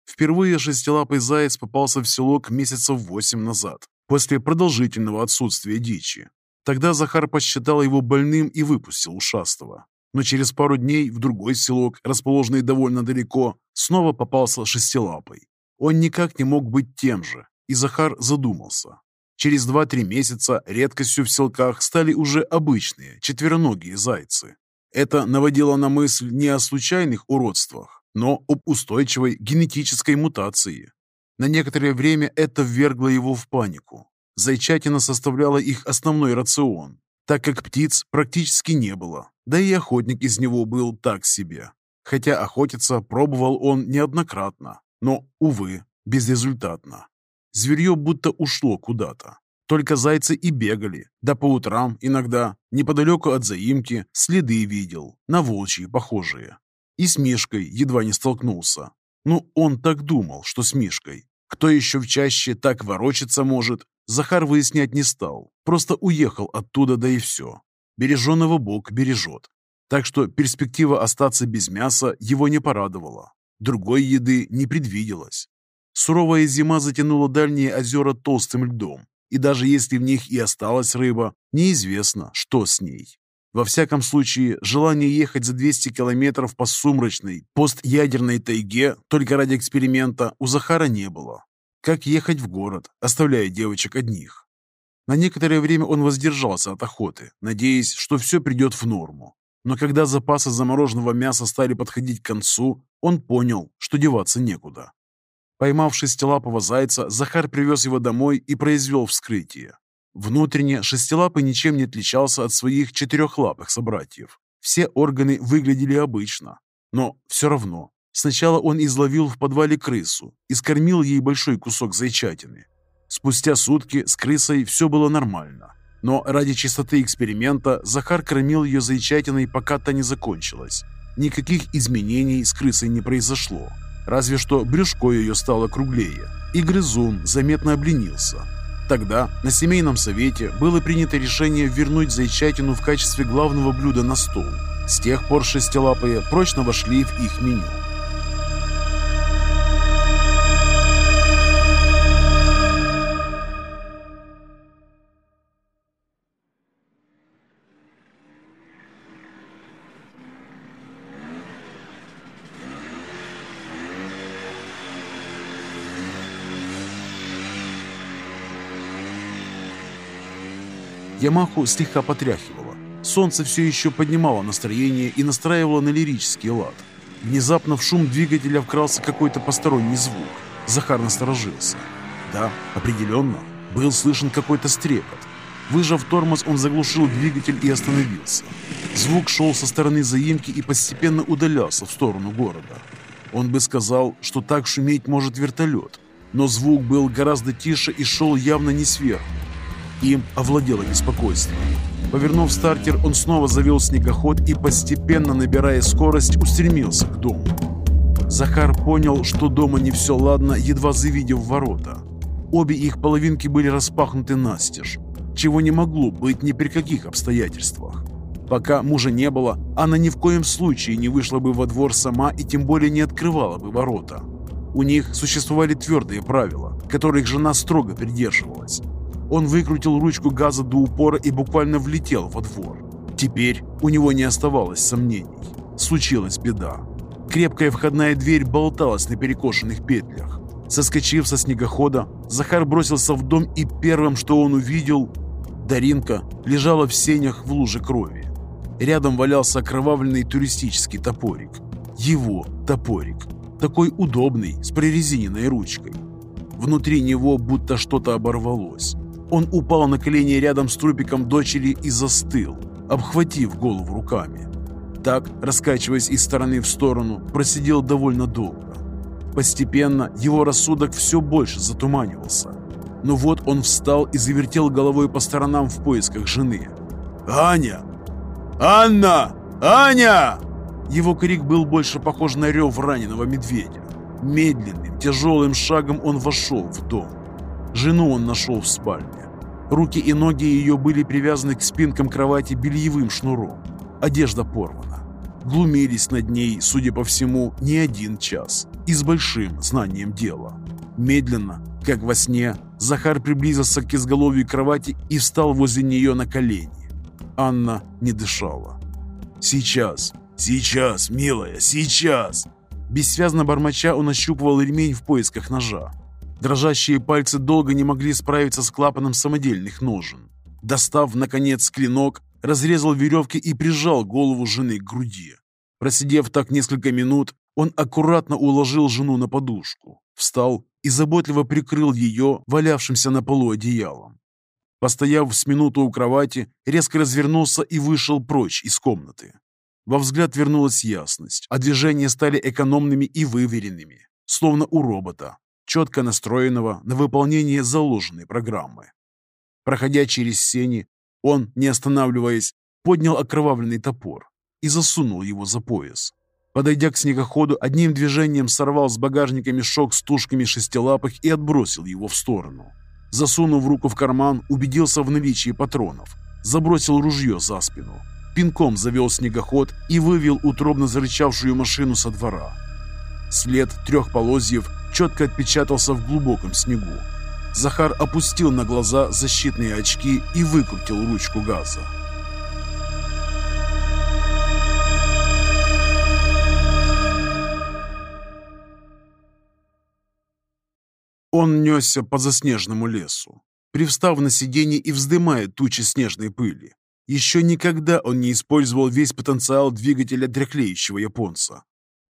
Впервые шестилапый заяц попался в селок месяцев восемь назад, после продолжительного отсутствия дичи. Тогда Захар посчитал его больным и выпустил ушастого. Но через пару дней в другой селок, расположенный довольно далеко, снова попался шестилапый. Он никак не мог быть тем же, и Захар задумался. Через два-три месяца редкостью в селках стали уже обычные четвероногие зайцы. Это наводило на мысль не о случайных уродствах, но об устойчивой генетической мутации. На некоторое время это ввергло его в панику. Зайчатина составляла их основной рацион, так как птиц практически не было, да и охотник из него был так себе. Хотя охотиться пробовал он неоднократно, но, увы, безрезультатно. Зверье будто ушло куда-то. Только зайцы и бегали, да по утрам иногда, неподалеку от заимки, следы видел, на волчьи похожие. И с Мишкой едва не столкнулся. Ну, он так думал, что с Мишкой. Кто еще в чаще так ворочаться может, Захар выяснять не стал. Просто уехал оттуда, да и все. Береженого Бог бережет. Так что перспектива остаться без мяса его не порадовала. Другой еды не предвиделось. Суровая зима затянула дальние озера толстым льдом, и даже если в них и осталась рыба, неизвестно, что с ней. Во всяком случае, желание ехать за 200 километров по сумрачной, постядерной тайге только ради эксперимента у Захара не было. Как ехать в город, оставляя девочек одних? На некоторое время он воздержался от охоты, надеясь, что все придет в норму. Но когда запасы замороженного мяса стали подходить к концу, он понял, что деваться некуда. Поймав шестилапого зайца, Захар привез его домой и произвел вскрытие. Внутренне шестилапый ничем не отличался от своих четырехлапых собратьев. Все органы выглядели обычно. Но все равно. Сначала он изловил в подвале крысу и скормил ей большой кусок зайчатины. Спустя сутки с крысой все было нормально. Но ради чистоты эксперимента Захар кормил ее зайчатиной, пока та не закончилась. Никаких изменений с крысой не произошло разве что брюшко ее стало круглее, и грызун заметно обленился. Тогда на семейном совете было принято решение вернуть зайчатину в качестве главного блюда на стол. С тех пор шестилапые прочно вошли в их меню. Ямаху слегка потряхивало. Солнце все еще поднимало настроение и настраивало на лирический лад. Внезапно в шум двигателя вкрался какой-то посторонний звук. Захар насторожился. Да, определенно, был слышен какой-то стрекот. Выжав тормоз, он заглушил двигатель и остановился. Звук шел со стороны заимки и постепенно удалялся в сторону города. Он бы сказал, что так шуметь может вертолет, но звук был гораздо тише и шел явно не сверху. Им овладело беспокойство. Повернув стартер, он снова завел снегоход и, постепенно набирая скорость, устремился к дому. Захар понял, что дома не все ладно, едва завидев ворота. Обе их половинки были распахнуты настежь, чего не могло быть ни при каких обстоятельствах. Пока мужа не было, она ни в коем случае не вышла бы во двор сама и тем более не открывала бы ворота. У них существовали твердые правила, которых жена строго придерживалась. Он выкрутил ручку газа до упора и буквально влетел во двор. Теперь у него не оставалось сомнений. Случилась беда. Крепкая входная дверь болталась на перекошенных петлях. Соскочив со снегохода, Захар бросился в дом и первым, что он увидел, Даринка лежала в сенях в луже крови. Рядом валялся окровавленный туристический топорик. Его топорик. Такой удобный, с прорезиненной ручкой. Внутри него будто что-то оборвалось. Он упал на колени рядом с трупиком дочери и застыл, обхватив голову руками. Так, раскачиваясь из стороны в сторону, просидел довольно долго. Постепенно его рассудок все больше затуманивался. Но вот он встал и завертел головой по сторонам в поисках жены.
«Аня! Анна! Аня!»
Его крик был больше похож на рев раненого медведя. Медленным, тяжелым шагом он вошел в дом. Жену он нашел в спальне. Руки и ноги ее были привязаны к спинкам кровати бельевым шнуром. Одежда порвана. Глумились над ней, судя по всему, не один час. И с большим знанием дела. Медленно, как во сне, Захар приблизился к изголовью кровати и встал возле нее на колени. Анна не дышала. «Сейчас, сейчас, милая, сейчас!» Бессвязно бормоча он ощупывал ремень в поисках ножа. Дрожащие пальцы долго не могли справиться с клапаном самодельных ножен. Достав, наконец, клинок, разрезал веревки и прижал голову жены к груди. Просидев так несколько минут, он аккуратно уложил жену на подушку, встал и заботливо прикрыл ее валявшимся на полу одеялом. Постояв с минуту у кровати, резко развернулся и вышел прочь из комнаты. Во взгляд вернулась ясность, а движения стали экономными и выверенными, словно у робота, четко настроенного на выполнение заложенной программы. Проходя через сени, он, не останавливаясь, поднял окровавленный топор и засунул его за пояс. Подойдя к снегоходу, одним движением сорвал с багажника мешок с тушками шестилапых и отбросил его в сторону. Засунув руку в карман, убедился в наличии патронов, забросил ружье за спину, пинком завел снегоход и вывел утробно зарычавшую машину со двора. След трех полозьев четко отпечатался в глубоком снегу. Захар опустил на глаза защитные очки и выкрутил ручку газа. Он несся по заснеженному лесу, привстав на сиденье и вздымая тучи снежной пыли. Еще никогда он не использовал весь потенциал двигателя дряхлеющего японца.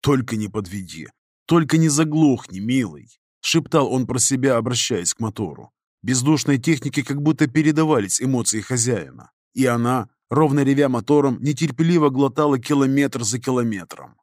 «Только не подведи, только не заглохни, милый!» — шептал он про себя, обращаясь к мотору. Бездушной технике как будто передавались эмоции хозяина, и она, ровно ревя мотором, нетерпеливо глотала километр за километром.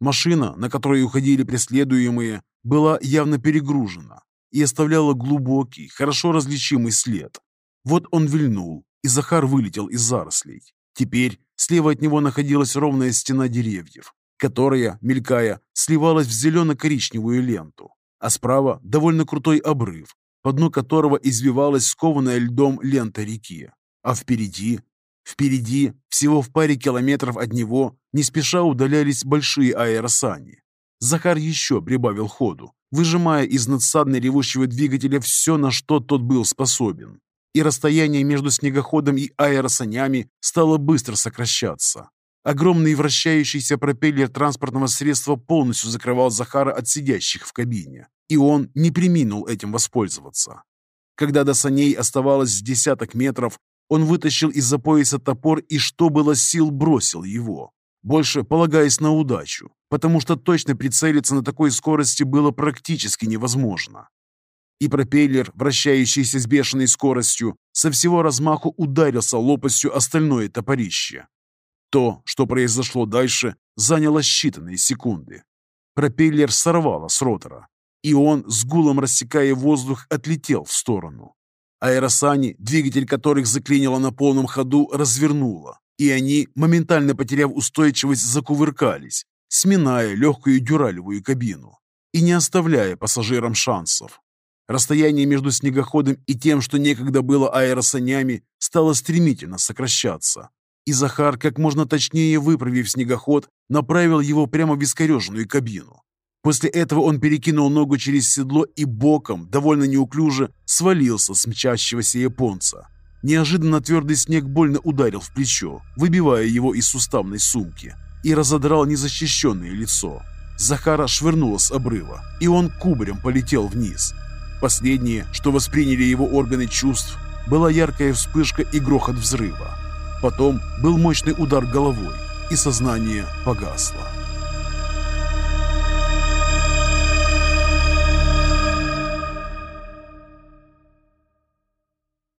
Машина, на которой уходили преследуемые, была явно перегружена и оставляла глубокий, хорошо различимый след. Вот он вильнул, и Захар вылетел из зарослей. Теперь слева от него находилась ровная стена деревьев, которая, мелькая, сливалась в зелено-коричневую ленту, а справа довольно крутой обрыв, по дну которого извивалась скованная льдом лента реки. А впереди, впереди, всего в паре километров от него, не спеша удалялись большие аэросани. Захар еще прибавил ходу, выжимая из надсадно ревущего двигателя все, на что тот был способен и расстояние между снегоходом и аэросанями стало быстро сокращаться. Огромный вращающийся пропеллер транспортного средства полностью закрывал Захара от сидящих в кабине, и он не приминул этим воспользоваться. Когда до саней оставалось десяток метров, Он вытащил из-за пояса топор и, что было сил, бросил его, больше полагаясь на удачу, потому что точно прицелиться на такой скорости было практически невозможно. И пропеллер, вращающийся с бешеной скоростью, со всего размаху ударился лопастью остальное топорище. То, что произошло дальше, заняло считанные секунды. Пропеллер сорвало с ротора, и он, с гулом рассекая воздух, отлетел в сторону. Аэросани, двигатель которых заклинило на полном ходу, развернуло, и они, моментально потеряв устойчивость, закувыркались, сминая легкую дюралевую кабину и не оставляя пассажирам шансов. Расстояние между снегоходом и тем, что некогда было аэросанями, стало стремительно сокращаться. И Захар, как можно точнее выправив снегоход, направил его прямо в искореженную кабину. После этого он перекинул ногу через седло и боком, довольно неуклюже, свалился с мчащегося японца. Неожиданно твердый снег больно ударил в плечо, выбивая его из суставной сумки, и разодрал незащищенное лицо. Захара швырнуло с обрыва, и он кубарем полетел вниз. Последнее, что восприняли его органы чувств, была яркая вспышка и грохот взрыва. Потом был мощный удар головой, и сознание погасло.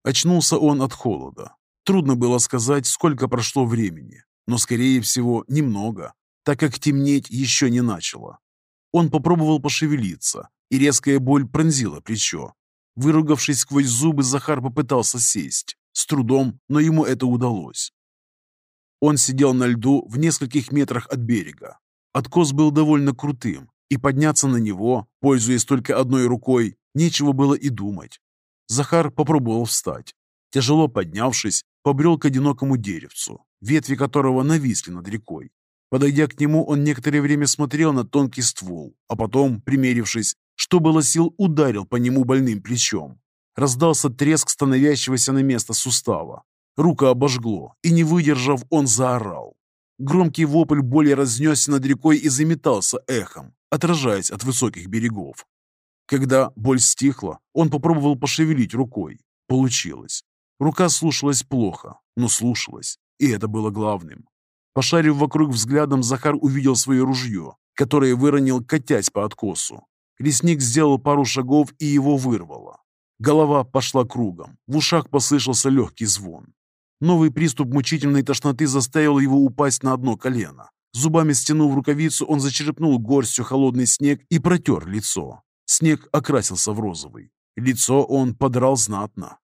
Очнулся он от холода. Трудно было сказать, сколько прошло времени, но, скорее всего, немного, так как темнеть еще не начало. Он попробовал пошевелиться, и резкая боль пронзила плечо. Выругавшись сквозь зубы, Захар попытался сесть. С трудом, но ему это удалось. Он сидел на льду в нескольких метрах от берега. Откос был довольно крутым, и подняться на него, пользуясь только одной рукой, нечего было и думать. Захар попробовал встать. Тяжело поднявшись, побрел к одинокому деревцу, ветви которого нависли над рекой. Подойдя к нему, он некоторое время смотрел на тонкий ствол, а потом, примерившись, что было сил, ударил по нему больным плечом. Раздался треск становящегося на место сустава. Рука обожгло, и, не выдержав, он заорал. Громкий вопль боли разнесся над рекой и заметался эхом, отражаясь от высоких берегов. Когда боль стихла, он попробовал пошевелить рукой. Получилось. Рука слушалась плохо, но слушалась, и это было главным. Пошарив вокруг взглядом, Захар увидел свое ружье, которое выронил, катясь по откосу. Лесник сделал пару шагов, и его вырвало. Голова пошла кругом, в ушах послышался легкий звон. Новый приступ мучительной тошноты заставил его упасть на одно колено. Зубами стянув рукавицу, он зачерпнул горстью холодный снег и протер лицо. Снег окрасился в розовый. Лицо он подрал знатно.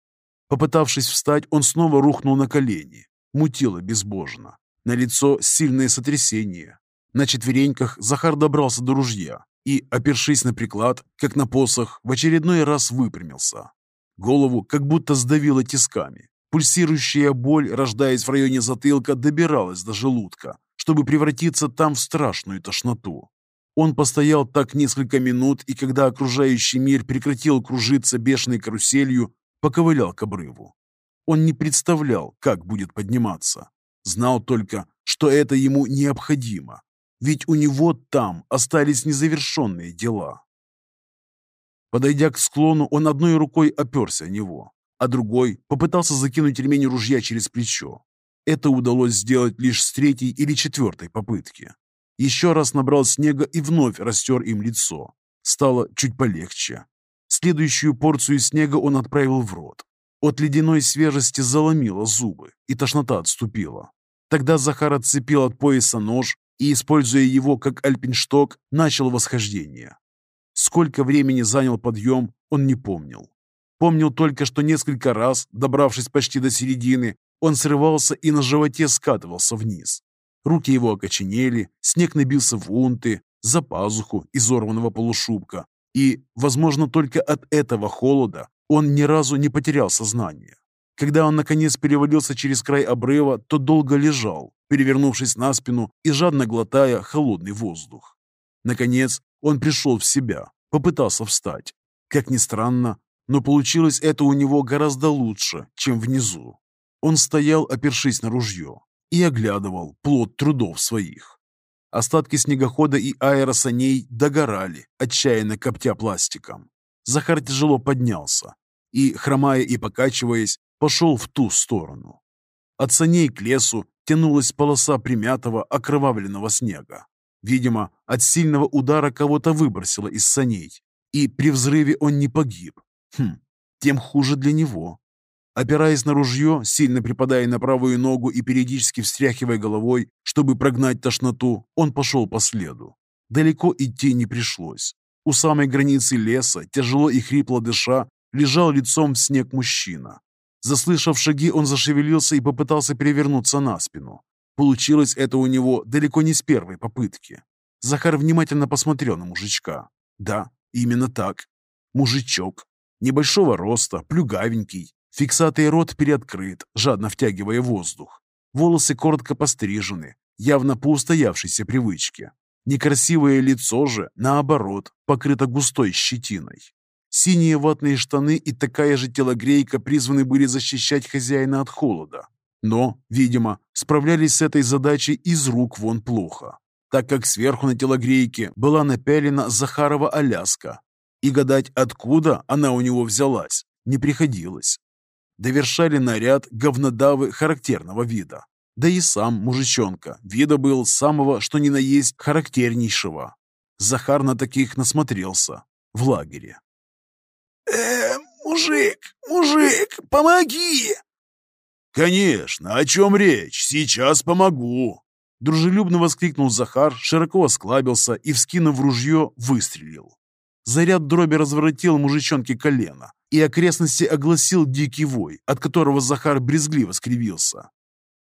Попытавшись встать, он снова рухнул на колени. Мутило безбожно. На лицо сильное сотрясение. На четвереньках Захар добрался до ружья и, опершись на приклад, как на посох, в очередной раз выпрямился. Голову как будто сдавило тисками. Пульсирующая боль, рождаясь в районе затылка, добиралась до желудка, чтобы превратиться там в страшную тошноту. Он постоял так несколько минут, и когда окружающий мир прекратил кружиться бешеной каруселью, поковылял к обрыву. Он не представлял, как будет подниматься. Знал только, что это ему необходимо, ведь у него там остались незавершенные дела. Подойдя к склону, он одной рукой оперся о него, а другой попытался закинуть ремень ружья через плечо. Это удалось сделать лишь с третьей или четвертой попытки. Еще раз набрал снега и вновь растер им лицо. Стало чуть полегче. Следующую порцию снега он отправил в рот. От ледяной свежести заломило зубы, и тошнота отступила. Тогда Захар отцепил от пояса нож и, используя его как альпиншток, начал восхождение. Сколько времени занял подъем, он не помнил. Помнил только, что несколько раз, добравшись почти до середины, он срывался и на животе скатывался вниз. Руки его окоченели, снег набился в унты, за пазуху изорванного полушубка, и, возможно, только от этого холода он ни разу не потерял сознание. Когда он, наконец, перевалился через край обрыва, то долго лежал, перевернувшись на спину и жадно глотая холодный воздух. Наконец, он пришел в себя, попытался встать. Как ни странно, но получилось это у него гораздо лучше, чем внизу. Он стоял, опершись на ружье, и оглядывал плод трудов своих. Остатки снегохода и аэросаней догорали, отчаянно коптя пластиком. Захар тяжело поднялся и, хромая и покачиваясь, пошел в ту сторону. От саней к лесу тянулась полоса примятого, окровавленного снега. Видимо, от сильного удара кого-то выбросило из саней, и при взрыве он не погиб. Хм, тем хуже для него. Опираясь на ружье, сильно припадая на правую ногу и периодически встряхивая головой, чтобы прогнать тошноту, он пошел по следу. Далеко идти не пришлось. У самой границы леса, тяжело и хрипло дыша, лежал лицом в снег мужчина. Заслышав шаги, он зашевелился и попытался перевернуться на спину. Получилось это у него далеко не с первой попытки. Захар внимательно посмотрел на мужичка. Да, именно так. Мужичок. Небольшого роста, плюгавенький. Фиксатый рот переоткрыт, жадно втягивая воздух. Волосы коротко пострижены, явно по устоявшейся привычке. Некрасивое лицо же, наоборот, покрыто густой щетиной. Синие ватные штаны и такая же телогрейка призваны были защищать хозяина от холода. Но, видимо, справлялись с этой задачей из рук вон плохо, так как сверху на телогрейке была напялена Захарова Аляска, и гадать, откуда она у него взялась, не приходилось. Довершали наряд говнодавы характерного вида. Да и сам мужичонка вида был самого, что ни на есть, характернейшего. Захар на таких насмотрелся в лагере.
«Э, мужик, мужик, помоги!» «Конечно, о чем речь? Сейчас помогу!»
Дружелюбно воскликнул Захар, широко осклабился и, вскинув ружье, выстрелил. Заряд дроби разворотил мужичонке колено, и окрестности огласил дикий вой, от которого Захар брезгливо скривился.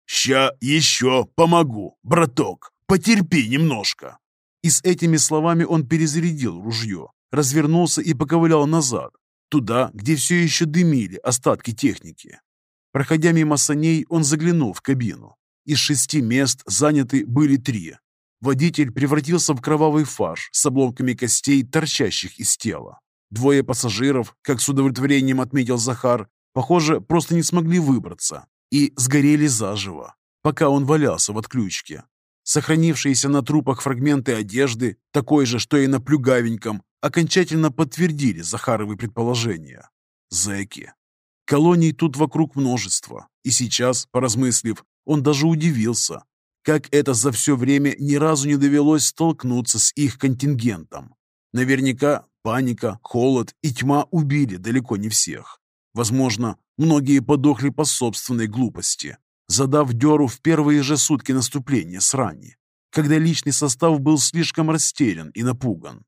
«Ща еще помогу, браток, потерпи немножко!»
И с этими словами он перезарядил ружье, развернулся и поковылял назад, туда, где все еще дымили остатки техники. Проходя мимо саней, он заглянул в кабину. Из шести мест заняты были три. Водитель превратился в кровавый фарш с обломками костей, торчащих из тела. Двое пассажиров, как с удовлетворением отметил Захар, похоже, просто не смогли выбраться и сгорели заживо, пока он валялся в отключке. Сохранившиеся на трупах фрагменты одежды, такой же, что и на плюгавеньком, окончательно подтвердили Захаровы предположения. Зэки. Колоний тут вокруг множество, и сейчас, поразмыслив, он даже удивился, как это за все время ни разу не довелось столкнуться с их контингентом. Наверняка паника, холод и тьма убили далеко не всех. Возможно, многие подохли по собственной глупости, задав дёру в первые же сутки наступления срани, когда личный состав был слишком растерян и напуган.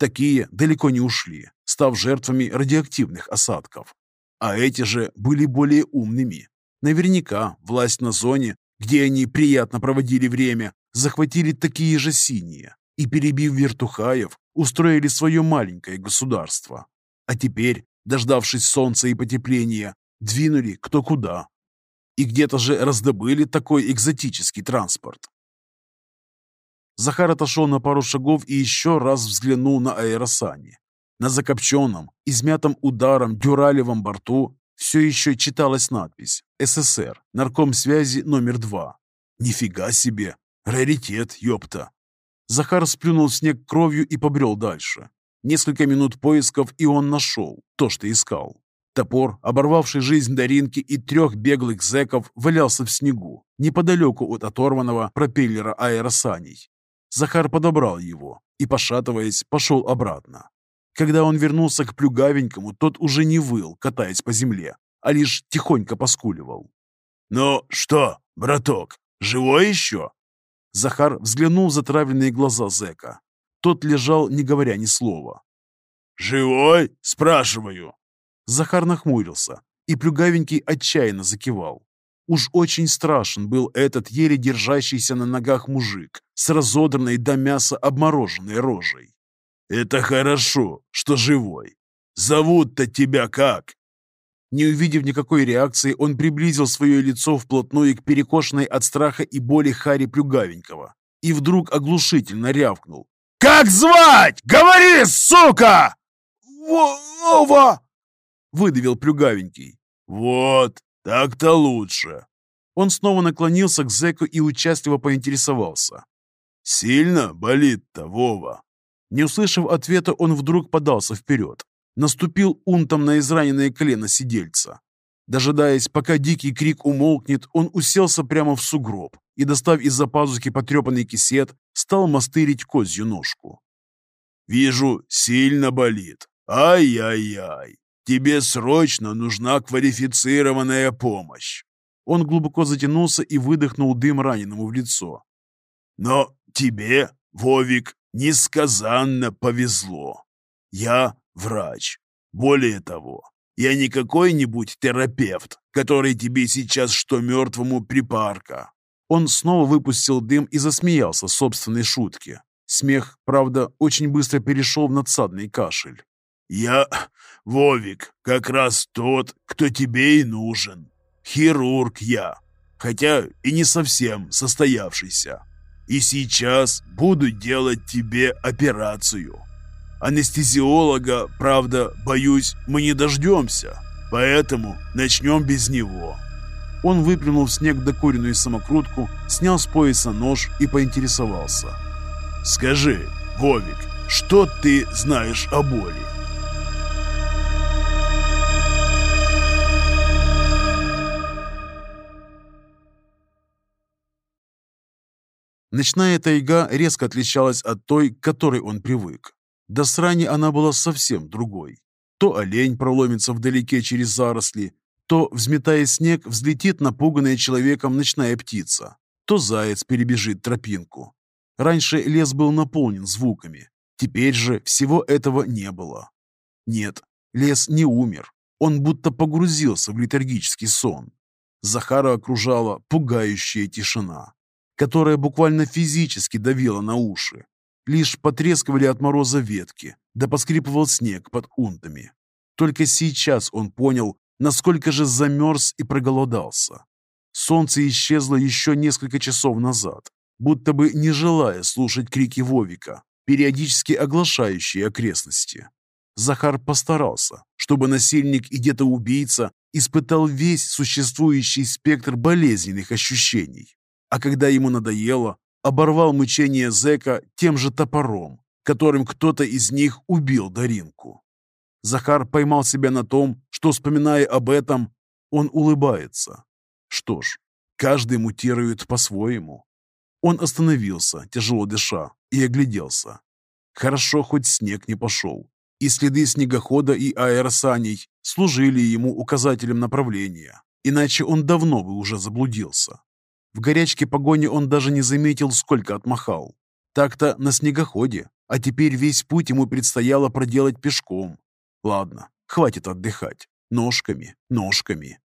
Такие далеко не ушли, став жертвами радиоактивных осадков. А эти же были более умными. Наверняка власть на зоне, где они приятно проводили время, захватили такие же синие и, перебив вертухаев, устроили свое маленькое государство. А теперь, дождавшись солнца и потепления, двинули кто куда. И где-то же раздобыли такой экзотический транспорт. Захар отошел на пару шагов и еще раз взглянул на аэросани. На закопченном, измятом ударом дюралевом борту все еще читалась надпись «СССР, нарком связи номер два». Нифига себе! Раритет, ёпта! Захар сплюнул снег кровью и побрел дальше. Несколько минут поисков, и он нашел то, что искал. Топор, оборвавший жизнь Даринки и трех беглых зэков, валялся в снегу, неподалеку от оторванного пропеллера аэросаней. Захар подобрал его и, пошатываясь, пошел обратно. Когда он вернулся к плюгавенькому, тот уже не выл, катаясь по земле, а лишь тихонько поскуливал.
«Ну что, браток, живой еще?»
Захар взглянул в затравленные глаза зэка. Тот лежал, не говоря ни слова.
«Живой?» – спрашиваю.
Захар нахмурился, и плюгавенький отчаянно закивал. Уж очень страшен был этот еле держащийся на ногах мужик с разодранной до мяса обмороженной рожей.
«Это хорошо, что живой. Зовут-то тебя как?»
Не увидев никакой реакции, он приблизил свое лицо вплотную к перекошенной от страха и боли Хари Плюгавенького и вдруг оглушительно рявкнул.
«Как звать? Говори, сука!»
«Вова!» — выдавил Плюгавенький.
«Вот, так-то лучше».
Он снова наклонился к зэку и участливо поинтересовался.
«Сильно болит-то, Вова?»
Не услышав ответа, он вдруг подался вперед. Наступил унтом на израненное колено сидельца. Дожидаясь, пока дикий крик умолкнет, он уселся прямо в сугроб и, достав из-за пазухи потрепанный кисет, стал мастырить козью ножку.
«Вижу, сильно болит. Ай-яй-яй. Тебе срочно нужна квалифицированная помощь».
Он глубоко затянулся и выдохнул дым раненому в лицо.
«Но тебе, Вовик, несказанно повезло. Я врач. Более того, я не какой-нибудь терапевт, который тебе сейчас что мертвому припарка.
Он снова выпустил дым и засмеялся собственной шутке. Смех, правда, очень быстро перешел в надсадный кашель.
«Я, Вовик, как раз тот, кто тебе и нужен. Хирург я, хотя и не совсем состоявшийся. И сейчас буду делать тебе операцию. Анестезиолога, правда, боюсь, мы не дождемся, поэтому начнем без него».
Он выплюнул в снег докуренную самокрутку, снял с пояса нож и поинтересовался.
«Скажи, Вовик, что ты знаешь о боли?»
Ночная тайга резко отличалась от той, к которой он привык. До срани она была совсем другой. То олень проломится вдалеке через заросли, то, взметая снег, взлетит напуганная человеком ночная птица, то заяц перебежит тропинку. Раньше лес был наполнен звуками, теперь же всего этого не было. Нет, лес не умер, он будто погрузился в летаргический сон. Захара окружала пугающая тишина, которая буквально физически давила на уши. Лишь потрескивали от мороза ветки, да поскрипывал снег под унтами. Только сейчас он понял, насколько же замерз и проголодался. Солнце исчезло еще несколько часов назад, будто бы не желая слушать крики Вовика, периодически оглашающие окрестности. Захар постарался, чтобы насильник и где-то убийца испытал весь существующий спектр болезненных ощущений. А когда ему надоело, оборвал мучение зэка тем же топором, которым кто-то из них убил Даринку. Захар поймал себя на том, что, вспоминая об этом, он улыбается. Что ж, каждый мутирует по-своему. Он остановился, тяжело дыша, и огляделся. Хорошо, хоть снег не пошел, и следы снегохода и аэросаней служили ему указателем направления, иначе он давно бы уже заблудился. В горячке погони он даже не заметил, сколько отмахал. Так-то на снегоходе, а теперь весь путь ему предстояло проделать пешком. Ладно, хватит отдыхать. Ножками, ножками.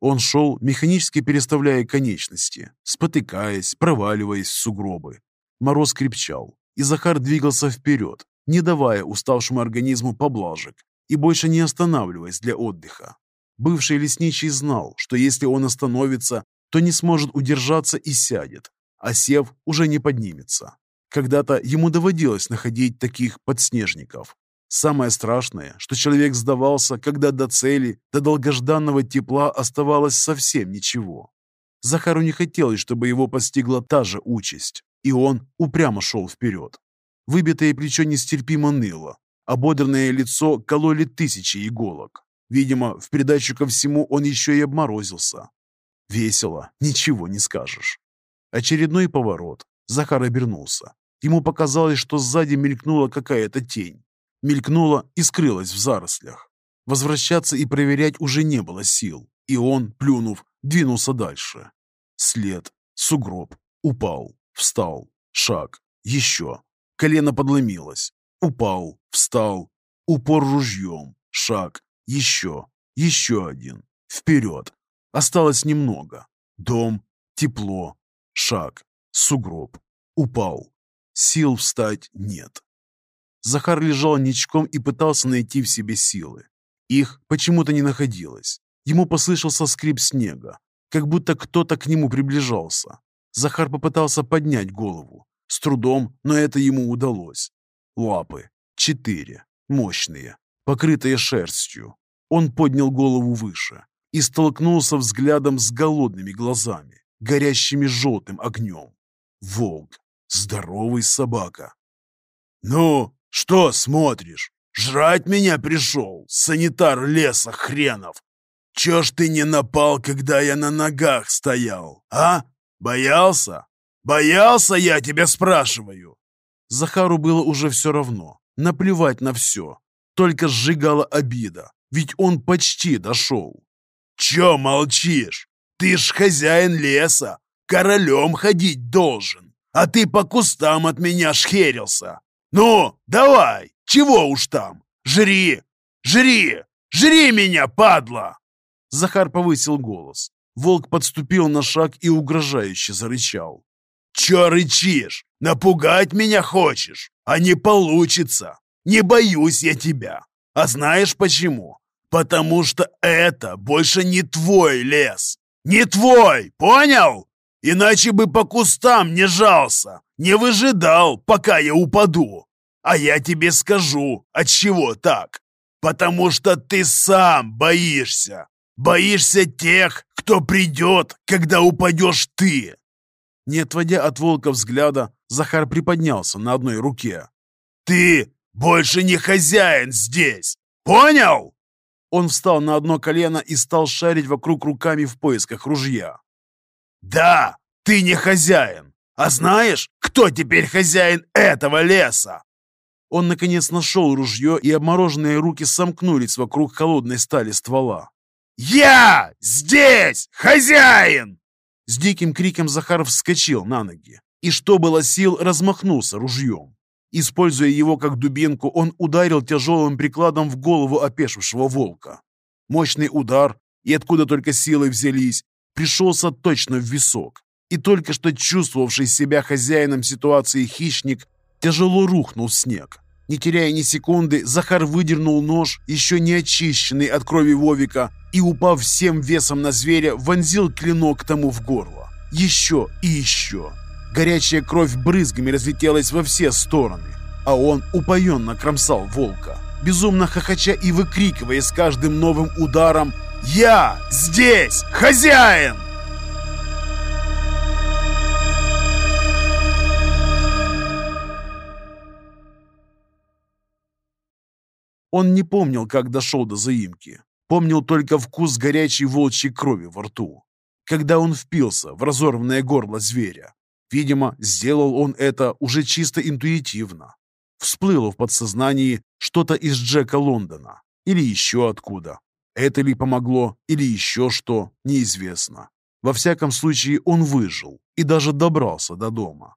Он шел, механически переставляя конечности, спотыкаясь, проваливаясь в сугробы. Мороз крепчал, и Захар двигался вперед, не давая уставшему организму поблажек и больше не останавливаясь для отдыха. Бывший лесничий знал, что если он остановится, то не сможет удержаться и сядет, а сев уже не поднимется. Когда-то ему доводилось находить таких подснежников. Самое страшное, что человек сдавался, когда до цели, до долгожданного тепла оставалось совсем ничего. Захару не хотелось, чтобы его постигла та же участь, и он упрямо шел вперед. Выбитое плечо нестерпимо ныло, ободранное лицо кололи тысячи иголок. Видимо, в придачу ко всему он еще и обморозился. Весело, ничего не скажешь. Очередной поворот. Захар обернулся. Ему показалось, что сзади мелькнула какая-то тень. Мелькнула и скрылась в зарослях. Возвращаться и проверять уже не было сил, и он, плюнув, двинулся дальше. След, сугроб, упал, встал, шаг, еще. Колено подломилось. Упал, встал, упор ружьем, шаг, еще, еще один. Вперед, Осталось немного. Дом, тепло, шаг, сугроб. Упал. Сил встать нет. Захар лежал ничком и пытался найти в себе силы. Их почему-то не находилось. Ему послышался скрип снега, как будто кто-то к нему приближался. Захар попытался поднять голову. С трудом, но это ему удалось. Лапы. Четыре. Мощные. Покрытые шерстью. Он поднял голову выше и столкнулся взглядом с голодными глазами, горящими желтым огнем. Волк, здоровый собака.
«Ну, что смотришь? Жрать меня пришел, санитар леса хренов! чё ж ты не напал, когда я на ногах стоял, а? Боялся? Боялся, я тебя спрашиваю?»
Захару было уже все равно. Наплевать на все. Только сжигала обида. Ведь он почти дошел.
«Чё молчишь? Ты ж хозяин леса. Королем ходить должен. А ты по кустам от меня шхерился. Ну, давай, чего уж там? Жри! Жри! Жри меня, падла!»
Захар повысил голос. Волк подступил на шаг и угрожающе зарычал.
«Чё рычишь? Напугать меня хочешь? А не получится. Не боюсь я тебя. А знаешь почему? Потому что это больше не твой лес. Не твой, понял? Иначе бы по кустам не жался, не выжидал, пока я упаду. А я тебе скажу, от чего так. Потому что ты сам боишься. Боишься тех, кто придет, когда упадешь ты.
Не отводя от волка взгляда, Захар приподнялся на одной руке.
«Ты больше не хозяин здесь! Понял?»
Он встал на одно колено и стал шарить вокруг руками в поисках ружья.
«Да, ты не хозяин! А знаешь, кто теперь хозяин этого леса?»
Он, наконец, нашел ружье, и обмороженные руки сомкнулись вокруг холодной стали ствола.
«Я здесь хозяин!»
С диким криком Захар вскочил на ноги и, что было сил, размахнулся ружьем. Используя его как дубинку, он ударил тяжелым прикладом в голову опешившего волка. Мощный удар, и откуда только силы взялись, пришелся точно в висок. И только что чувствовавший себя хозяином ситуации хищник тяжело рухнул в снег. Не теряя ни секунды, Захар выдернул нож, еще не очищенный от крови Вовика, и, упав всем весом на зверя, вонзил клинок тому в горло. Еще и еще. Горячая кровь брызгами разлетелась во все стороны, а он упоенно кромсал волка, безумно хохоча и выкрикивая с каждым новым ударом «Я здесь, хозяин!» Он не помнил, как дошел до заимки. Помнил только вкус горячей волчьей крови во рту. Когда он впился в разорванное горло зверя. Видимо, сделал он это уже чисто интуитивно. Всплыло в подсознании что-то из Джека Лондона. Или еще откуда. Это ли помогло, или еще что, неизвестно. Во всяком случае, он выжил и даже добрался до дома.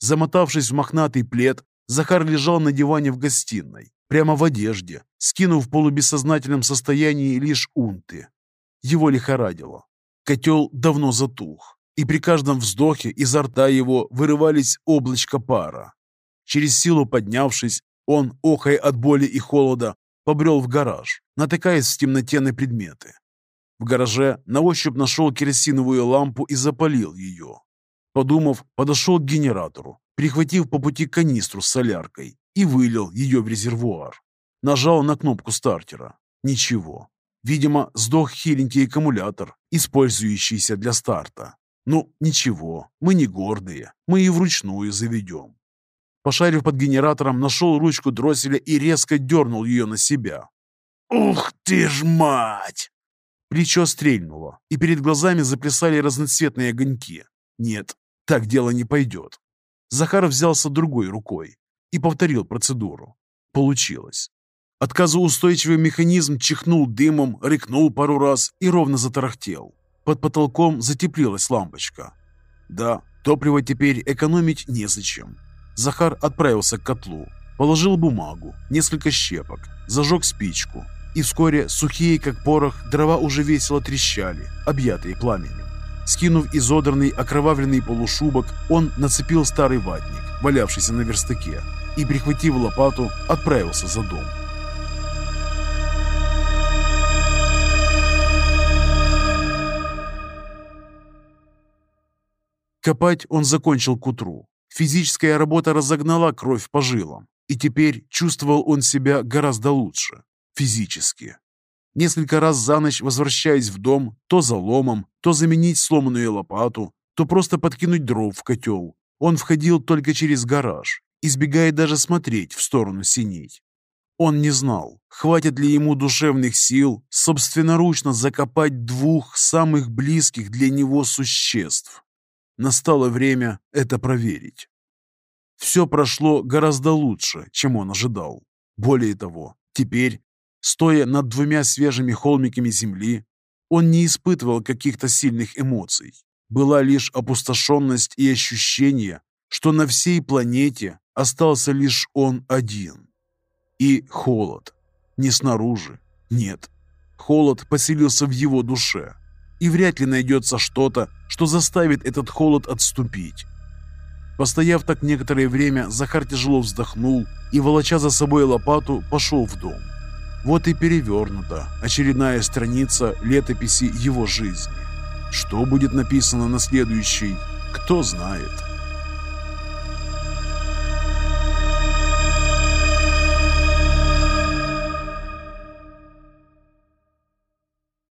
Замотавшись в мохнатый плед, Захар лежал на диване в гостиной прямо в одежде, скинув в полубессознательном состоянии лишь унты. Его лихорадило. Котел давно затух, и при каждом вздохе изо рта его вырывались облачко пара. Через силу поднявшись, он, охая от боли и холода, побрел в гараж, натыкаясь в темноте на предметы. В гараже на ощупь нашел керосиновую лампу и запалил ее. Подумав, подошел к генератору, прихватив по пути канистру с соляркой и вылил ее в резервуар. Нажал на кнопку стартера. Ничего. Видимо, сдох хиленький аккумулятор, использующийся для старта. Ну, ничего, мы не гордые, мы и вручную заведем. Пошарив под генератором, нашел ручку дросселя и резко дернул ее на себя.
«Ух ты ж мать!»
Плечо стрельнуло, и перед глазами заплясали разноцветные огоньки. Нет, так дело не пойдет. Захар взялся другой рукой, и повторил процедуру. Получилось. Отказоустойчивый механизм чихнул дымом, рыкнул пару раз и ровно затарахтел. Под потолком затеплилась лампочка. Да, топливо теперь экономить незачем. Захар отправился к котлу, положил бумагу, несколько щепок, зажег спичку. И вскоре сухие, как порох, дрова уже весело трещали, объятые пламенем. Скинув изодранный, окровавленный полушубок, он нацепил старый ватник, валявшийся на верстаке, и, прихватив лопату, отправился за дом. Копать он закончил к утру. Физическая работа разогнала кровь по жилам, и теперь чувствовал он себя гораздо лучше, физически. Несколько раз за ночь, возвращаясь в дом, то за ломом, то заменить сломанную лопату, то просто подкинуть дров в котел, он входил только через гараж избегая даже смотреть в сторону синей. Он не знал, хватит ли ему душевных сил собственноручно закопать двух самых близких для него существ. Настало время это проверить. Все прошло гораздо лучше, чем он ожидал. Более того, теперь, стоя над двумя свежими холмиками земли, он не испытывал каких-то сильных эмоций. Была лишь опустошенность и ощущение, что на всей планете остался лишь он один. И холод. Не снаружи. Нет. Холод поселился в его душе. И вряд ли найдется что-то, что заставит этот холод отступить. Постояв так некоторое время, Захар тяжело вздохнул и, волоча за собой лопату, пошел в дом. Вот и перевернута очередная страница летописи его жизни. Что будет написано на следующей, кто знает.